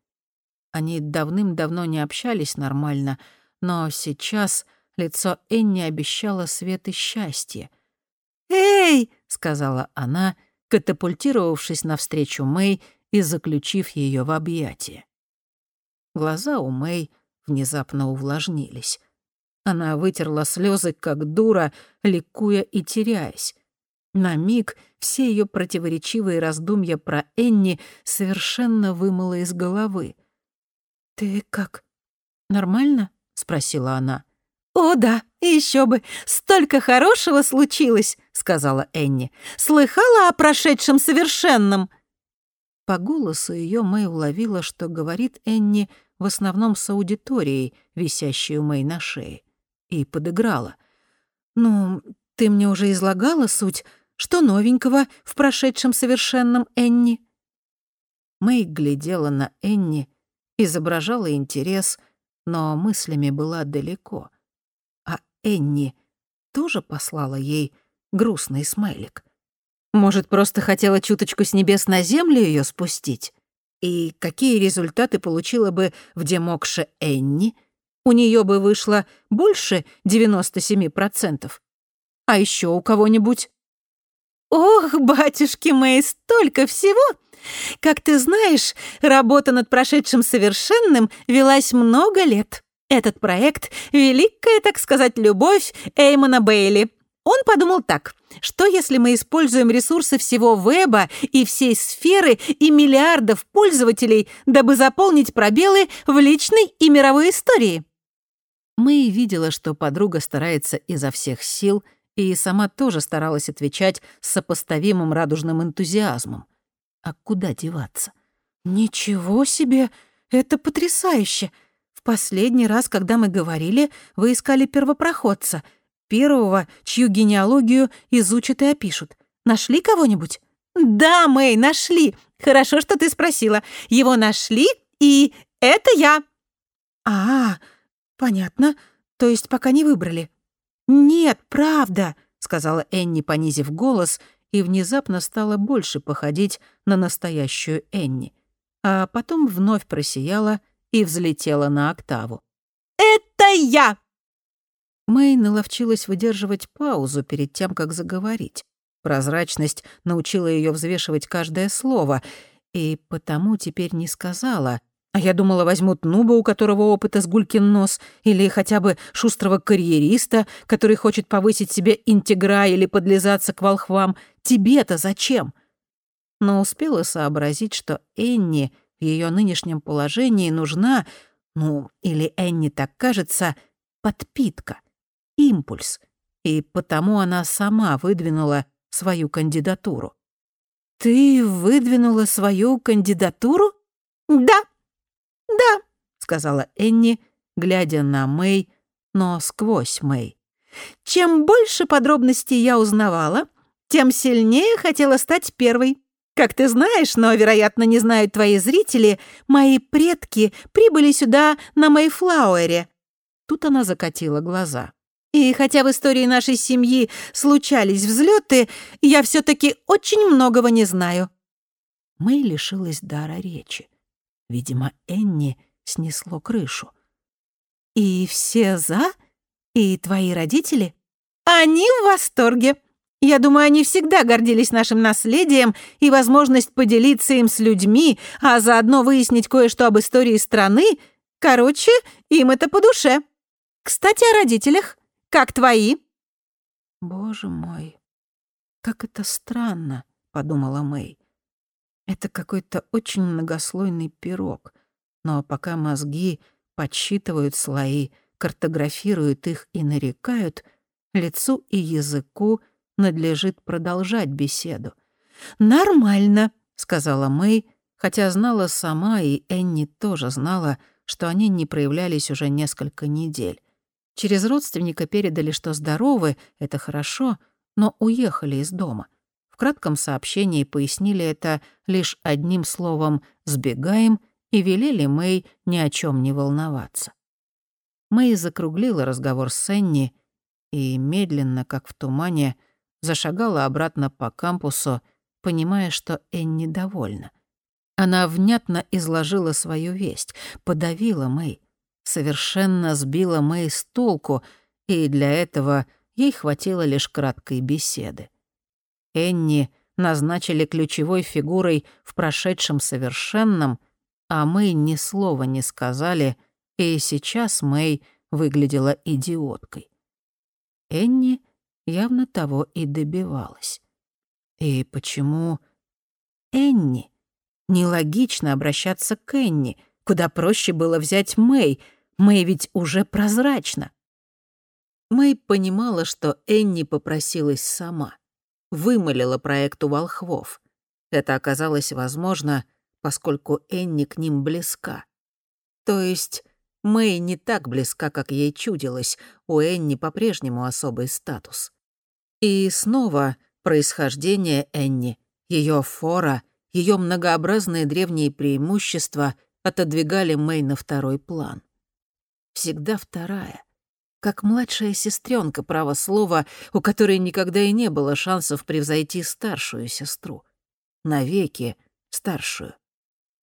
S2: Они давным-давно не общались нормально, но сейчас лицо Энни обещало свет и счастье. «Эй!» — сказала она, катапультировавшись навстречу Мэй и заключив ее в объятия. Глаза у Мэй внезапно увлажнились. Она вытерла слезы, как дура, ликуя и теряясь. На миг все ее противоречивые раздумья про Энни совершенно вымыло из головы. «Ты как, нормально?» — спросила она. «О, да, еще бы! Столько хорошего случилось!» — сказала Энни. «Слыхала о прошедшем совершенном?» По голосу ее Мэй уловила, что говорит Энни в основном с аудиторией, висящей у Мэй на шее, и подыграла. «Ну, ты мне уже излагала суть. Что новенького в прошедшем совершенном Энни?» Мэй глядела на Энни, изображала интерес, но мыслями была далеко. Энни тоже послала ей грустный смайлик. Может, просто хотела чуточку с небес на землю ее спустить? И какие результаты получила бы в Демокше Энни? У нее бы вышло больше 97%. А еще у кого-нибудь? «Ох, батюшки мои, столько всего! Как ты знаешь, работа над прошедшим совершенным велась много лет. Этот проект — великая, так сказать, любовь Эймона Бейли. Он подумал так, что если мы используем ресурсы всего веба и всей сферы и миллиардов пользователей, дабы заполнить пробелы в личной и мировой истории? Мэй видела, что подруга старается изо всех сил, и сама тоже старалась отвечать с сопоставимым радужным энтузиазмом. А куда деваться? «Ничего себе! Это потрясающе! Последний раз, когда мы говорили, вы искали первопроходца — Первого, чью генеалогию изучат и опишут. Нашли кого-нибудь? Да, Мэй, нашли. Хорошо, что ты спросила. Его нашли, и это я. А, понятно. То есть пока не выбрали. Нет, правда, сказала Энни, понизив голос, и внезапно стала больше походить на настоящую Энни. А потом вновь просияла и взлетела на октаву. «Это я!» Мэй наловчилась выдерживать паузу перед тем, как заговорить. Прозрачность научила ее взвешивать каждое слово, и потому теперь не сказала. А я думала, возьмут нуба, у которого опыта с гулькин нос, или хотя бы шустрого карьериста, который хочет повысить себе интегра или подлизаться к волхвам. Тебе-то зачем? Но успела сообразить, что Энни в ее нынешнем положении нужна, ну, или Энни так кажется, подпитка — импульс, и потому она сама выдвинула свою кандидатуру. «Ты выдвинула свою кандидатуру?» «Да, да», — сказала Энни, глядя на Мэй, но сквозь Мэй. «Чем больше подробностей я узнавала, тем сильнее хотела стать первой. Как ты знаешь, но, вероятно, не знают твои зрители, мои предки прибыли сюда на Мэйфлауэре». Тут она закатила глаза. И хотя в истории нашей семьи случались взлеты, я все таки очень многого не знаю». Мэй лишилась дара речи. Видимо, Энни снесло крышу. «И все за? И твои родители?» «Они в восторге. Я думаю, они всегда гордились нашим наследием и возможность поделиться им с людьми, а заодно выяснить кое-что об истории страны. Короче, им это по душе». Кстати, о родителях. Как твои?»
S1: «Боже мой, как это странно», — подумала Мэй. «Это какой-то очень многослойный пирог, но пока мозги подсчитывают слои, картографируют их и нарекают, лицу и языку надлежит продолжать беседу.
S2: «Нормально», —
S1: сказала Мэй, хотя знала сама, и Энни тоже знала, что они не проявлялись уже несколько недель. Через родственника передали, что здоровы, это хорошо, но уехали из дома. В кратком сообщении пояснили это лишь одним словом «сбегаем» и велели Мэй ни о чем не волноваться. Мэй закруглила разговор с Энни и медленно, как в тумане, зашагала обратно по кампусу, понимая, что Энни довольна. Она внятно изложила свою весть, подавила Мэй, совершенно сбила Мэй с толку, и для этого ей хватило лишь краткой беседы. Энни назначили ключевой фигурой в прошедшем совершенном, а Мэй ни слова не сказали, и сейчас Мэй выглядела идиоткой. Энни явно того и добивалась. И почему Энни? Нелогично обращаться к Энни, куда проще было взять Мэй — Мэй ведь уже прозрачна. Мэй понимала, что Энни попросилась сама. Вымолила проекту волхвов. Это оказалось возможно, поскольку Энни к ним близка. То есть Мэй не так близка, как ей чудилось, у Энни по-прежнему особый статус. И снова происхождение Энни, ее фора, ее многообразные древние преимущества отодвигали Мэй на второй план всегда вторая. Как младшая сестренка, право слова, у которой никогда и не было шансов превзойти старшую сестру. Навеки старшую.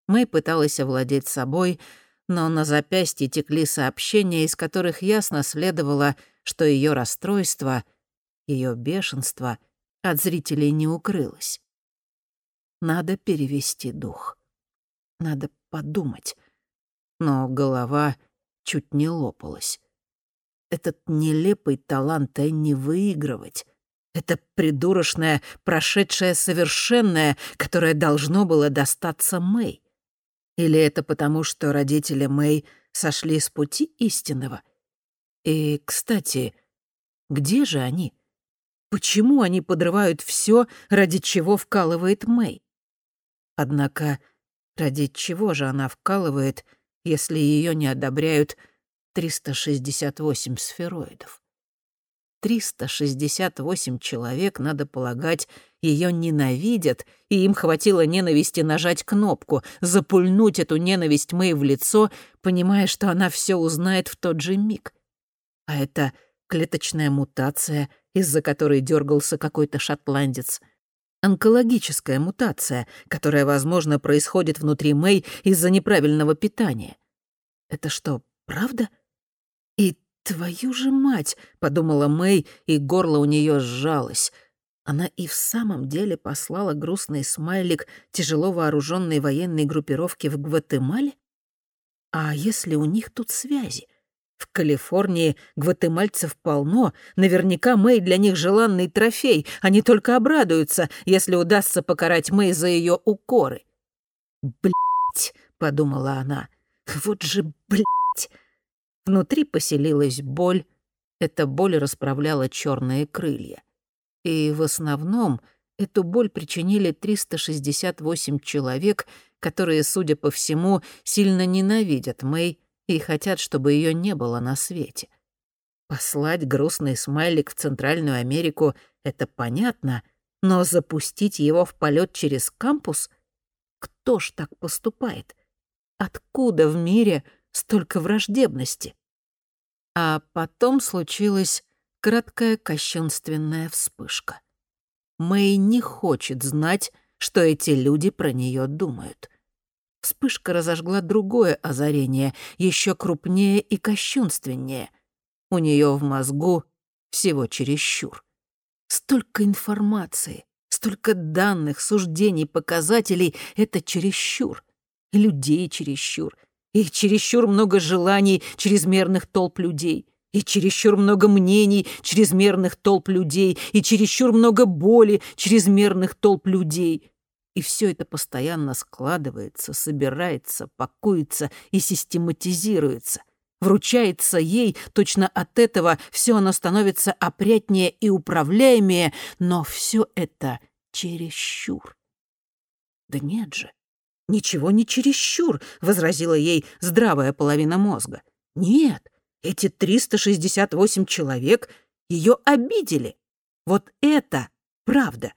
S1: Мэй пыталась овладеть собой, но на запястье текли сообщения, из которых ясно следовало, что ее расстройство, ее бешенство от зрителей не укрылось. Надо перевести дух. Надо подумать. Но голова чуть не лопалась. Этот нелепый талант Энни выигрывать. Это придурочное, прошедшее совершенное, которое должно было достаться Мэй. Или это потому, что родители Мэй сошли с пути истинного? И, кстати, где же они? Почему они подрывают все, ради чего вкалывает Мэй? Однако, ради чего же она вкалывает, если ее не одобряют 368 сфероидов. 368 человек, надо полагать, ее ненавидят, и им хватило ненависти нажать кнопку, запульнуть эту ненависть Мэй в лицо, понимая, что она все узнает в тот же миг. А это клеточная мутация, из-за которой дергался какой-то шотландец — онкологическая мутация, которая, возможно, происходит внутри Мэй из-за неправильного питания. Это что, правда? И твою же мать, подумала Мэй, и горло у нее сжалось. Она и в самом деле послала грустный смайлик тяжело вооруженной военной группировки в Гватемале? А если у них тут связи? В Калифорнии гватемальцев полно, наверняка Мэй для них желанный трофей, они только обрадуются, если удастся покарать Мэй за ее укоры. «Блядь», — подумала она, — «вот же блядь». Внутри поселилась боль, эта боль расправляла черные крылья. И в основном эту боль причинили 368 человек, которые, судя по всему, сильно ненавидят Мэй, и хотят, чтобы ее не было на свете. Послать грустный смайлик в Центральную Америку — это понятно, но запустить его в полет через кампус? Кто ж так поступает? Откуда в мире столько враждебности? А потом случилась краткая кощунственная вспышка. Мэй не хочет знать, что эти люди про нее думают. Вспышка разожгла другое озарение, еще крупнее и кощунственнее. У нее в мозгу всего чересчур. Столько информации, столько данных, суждений, показателей — это чересчур. Людей чересчур. И чересчур много желаний чрезмерных толп людей.
S2: И чересчур много мнений, чрезмерных толп людей, и чересчур много боли, чрезмерных толп людей. И все это постоянно складывается, собирается, пакуется и систематизируется. Вручается ей, точно от этого все оно становится опрятнее и управляемее, но все это чересчур. Да нет же, ничего не чересчур, возразила ей здравая половина мозга. Нет, эти 368 человек ее обидели. Вот это правда.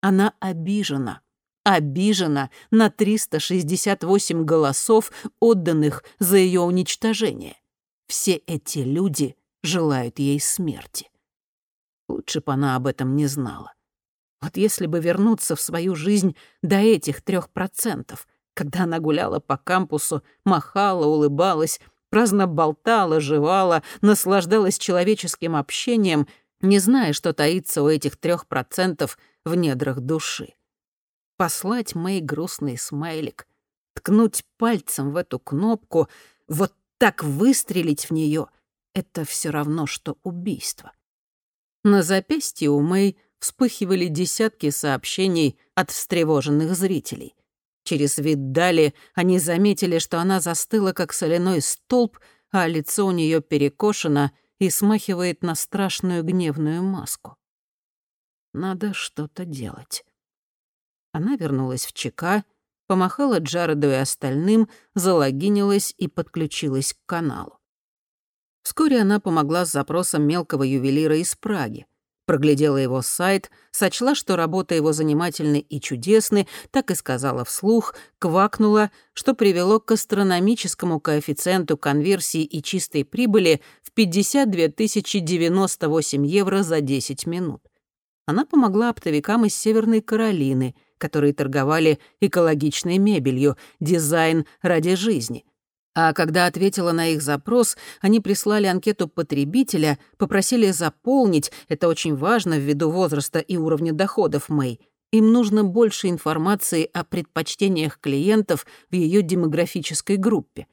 S2: Она обижена обижена на 368 голосов, отданных за ее уничтожение. Все эти люди желают ей смерти. Лучше бы она об этом не знала. Вот если бы вернуться в свою жизнь до этих трех процентов, когда она гуляла по кампусу, махала, улыбалась, праздно болтала, жевала, наслаждалась человеческим общением, не зная, что таится у этих трех процентов в недрах души послать Мэй грустный смайлик, ткнуть пальцем в эту кнопку, вот так выстрелить в нее — это все равно, что убийство. На запястье у Мэй вспыхивали десятки сообщений от встревоженных зрителей. Через вид Дали они заметили, что она застыла, как соляной столб, а лицо у нее перекошено и смахивает на страшную гневную маску. Надо что-то делать. Она вернулась в ЧК, помахала Джареду и остальным, залогинилась и подключилась к каналу. Вскоре она помогла с запросом мелкого ювелира из Праги. Проглядела его сайт, сочла, что работа его занимательны и чудесны, так и сказала вслух, квакнула, что привело к астрономическому коэффициенту конверсии и чистой прибыли в 52 098 евро за 10 минут. Она помогла оптовикам из Северной Каролины — которые торговали экологичной мебелью, дизайн ради жизни. А когда ответила на их запрос, они прислали анкету потребителя, попросили заполнить, это очень важно ввиду возраста и уровня доходов Мэй, им нужно больше информации о предпочтениях клиентов в ее демографической группе.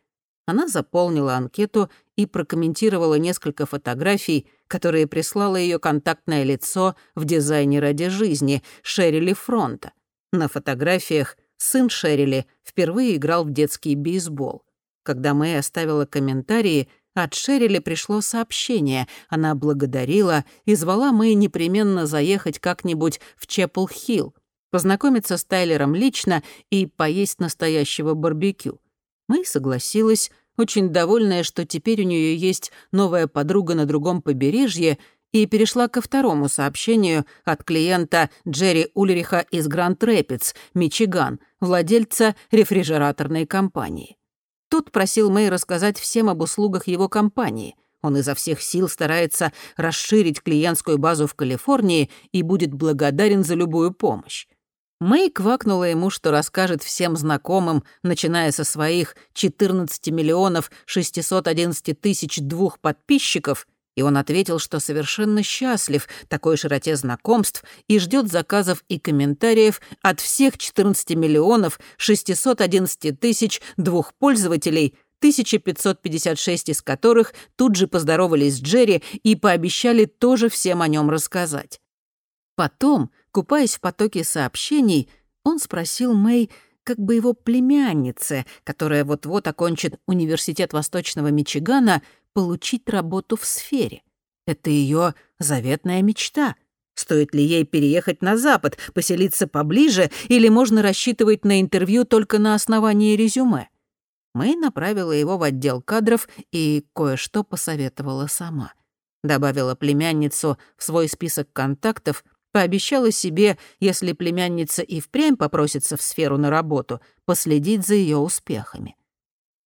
S2: Она заполнила анкету и прокомментировала несколько фотографий, которые прислало ее контактное лицо в дизайне ради жизни Шерили Фронта. На фотографиях сын Шерили впервые играл в детский бейсбол. Когда Мэй оставила комментарии, от Шерили пришло сообщение. Она благодарила и звала Мэй непременно заехать как-нибудь в Чепл-Хилл, познакомиться с Тайлером лично и поесть настоящего барбекю. Мэй согласилась, очень довольная, что теперь у нее есть новая подруга на другом побережье — и перешла ко второму сообщению от клиента Джерри Ульриха из Гранд Рэпидс, Мичиган, владельца рефрижераторной компании. Тот просил Мэй рассказать всем об услугах его компании. Он изо всех сил старается расширить клиентскую базу в Калифорнии и будет благодарен за любую помощь. Мэй квакнула ему, что расскажет всем знакомым, начиная со своих 14 миллионов 611 тысяч двух подписчиков, и он ответил, что совершенно счастлив такой широте знакомств и ждет заказов и комментариев от всех 14 миллионов 611 тысяч двух пользователей, 1556 из которых тут же поздоровались с Джерри и пообещали тоже всем о нем рассказать. Потом, купаясь в потоке сообщений, он спросил Мэй, как бы его племяннице, которая вот-вот окончит университет Восточного Мичигана, получить работу в сфере. Это ее заветная мечта. Стоит ли ей переехать на Запад, поселиться поближе, или можно рассчитывать на интервью только на основании резюме? Мэй направила его в отдел кадров и кое-что посоветовала сама. Добавила племянницу в свой список контактов, пообещала себе, если племянница и впрямь попросится в сферу на работу, последить за ее успехами.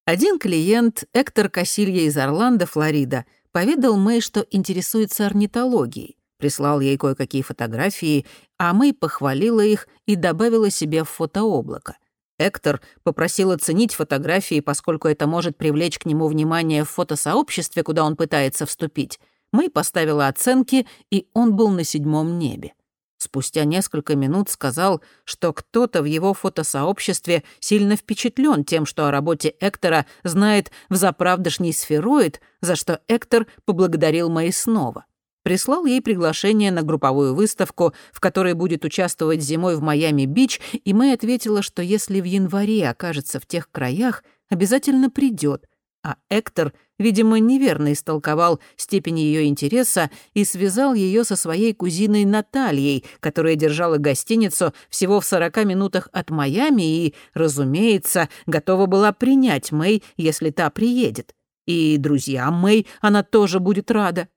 S2: Один клиент, Эктор Кассилья из Орландо, Флорида, поведал Мэй, что интересуется орнитологией. Прислал ей кое-какие фотографии, а Мэй похвалила их и добавила себе в фотооблако. Эктор попросил оценить фотографии, поскольку это может привлечь к нему внимание в фотосообществе, куда он пытается вступить. Мэй поставила оценки, и он был на седьмом небе.
S1: Спустя несколько минут сказал, что кто-то в его фотосообществе сильно впечатлен тем, что о работе Эктора знает взаправдошний сфероид, за что Эктор поблагодарил Мэй снова. Прислал ей приглашение на групповую выставку, в которой будет участвовать зимой в Майами-Бич, и Мэй ответила, что если в январе окажется в тех краях, обязательно придет, а Эктор, видимо, неверно истолковал степень ее интереса и связал ее со своей кузиной Натальей, которая держала гостиницу всего в 40 минутах от Майами и, разумеется, готова была принять Мэй, если та приедет. И друзьям Мэй она тоже будет рада.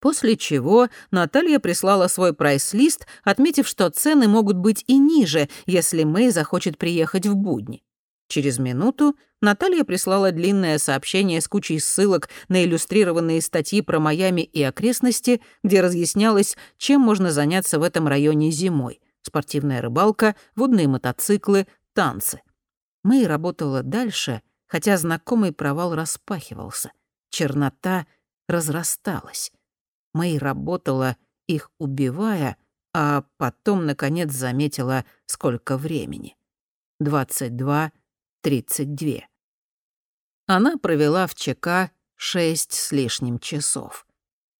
S1: После чего Наталья прислала свой прайс-лист, отметив, что цены могут быть и ниже, если Мэй захочет приехать в будни. Через минуту Наталья прислала длинное сообщение с кучей ссылок на иллюстрированные статьи про Майами и окрестности, где разъяснялось, чем можно заняться в этом районе зимой. Спортивная рыбалка, водные мотоциклы, танцы. Мэй работала дальше, хотя знакомый провал распахивался. Чернота разрасталась. Мэй работала, их убивая, а потом, наконец, заметила, сколько времени. Двадцать два 32. Она провела в ЧК шесть с лишним часов.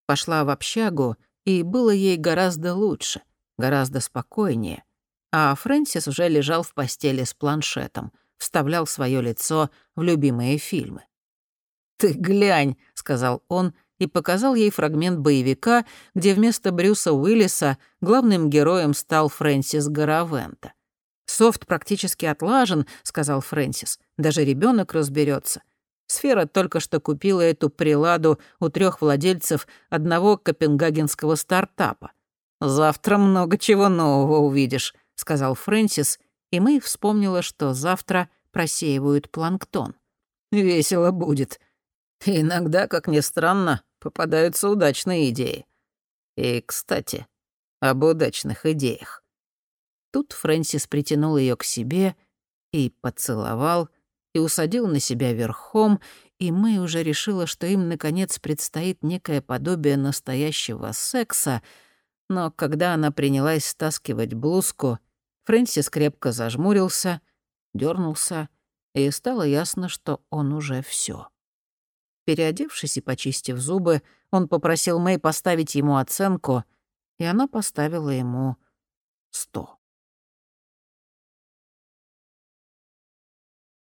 S1: Пошла в общагу, и было ей гораздо лучше, гораздо спокойнее. А Фрэнсис уже лежал в постели с планшетом, вставлял свое лицо в любимые фильмы. «Ты глянь», — сказал он и показал ей фрагмент боевика, где вместо Брюса Уиллиса главным героем стал Фрэнсис Гаравента. «Софт практически отлажен», — сказал Фрэнсис. «Даже ребенок разберется. Сфера только что купила эту приладу у трех владельцев одного копенгагенского стартапа. «Завтра много чего нового увидишь», — сказал Фрэнсис, и мы вспомнила, что завтра просеивают планктон. «Весело будет. иногда, как ни странно, попадаются удачные идеи. И, кстати, об удачных идеях. Тут Фрэнсис притянул ее к себе и поцеловал, и усадил на себя верхом, и мы уже решила, что им, наконец, предстоит некое подобие настоящего секса, но когда она принялась стаскивать блузку, Фрэнсис крепко зажмурился, дернулся, и стало ясно, что он уже все. Переодевшись и почистив зубы, он попросил Мэй поставить ему оценку, и она поставила ему сто.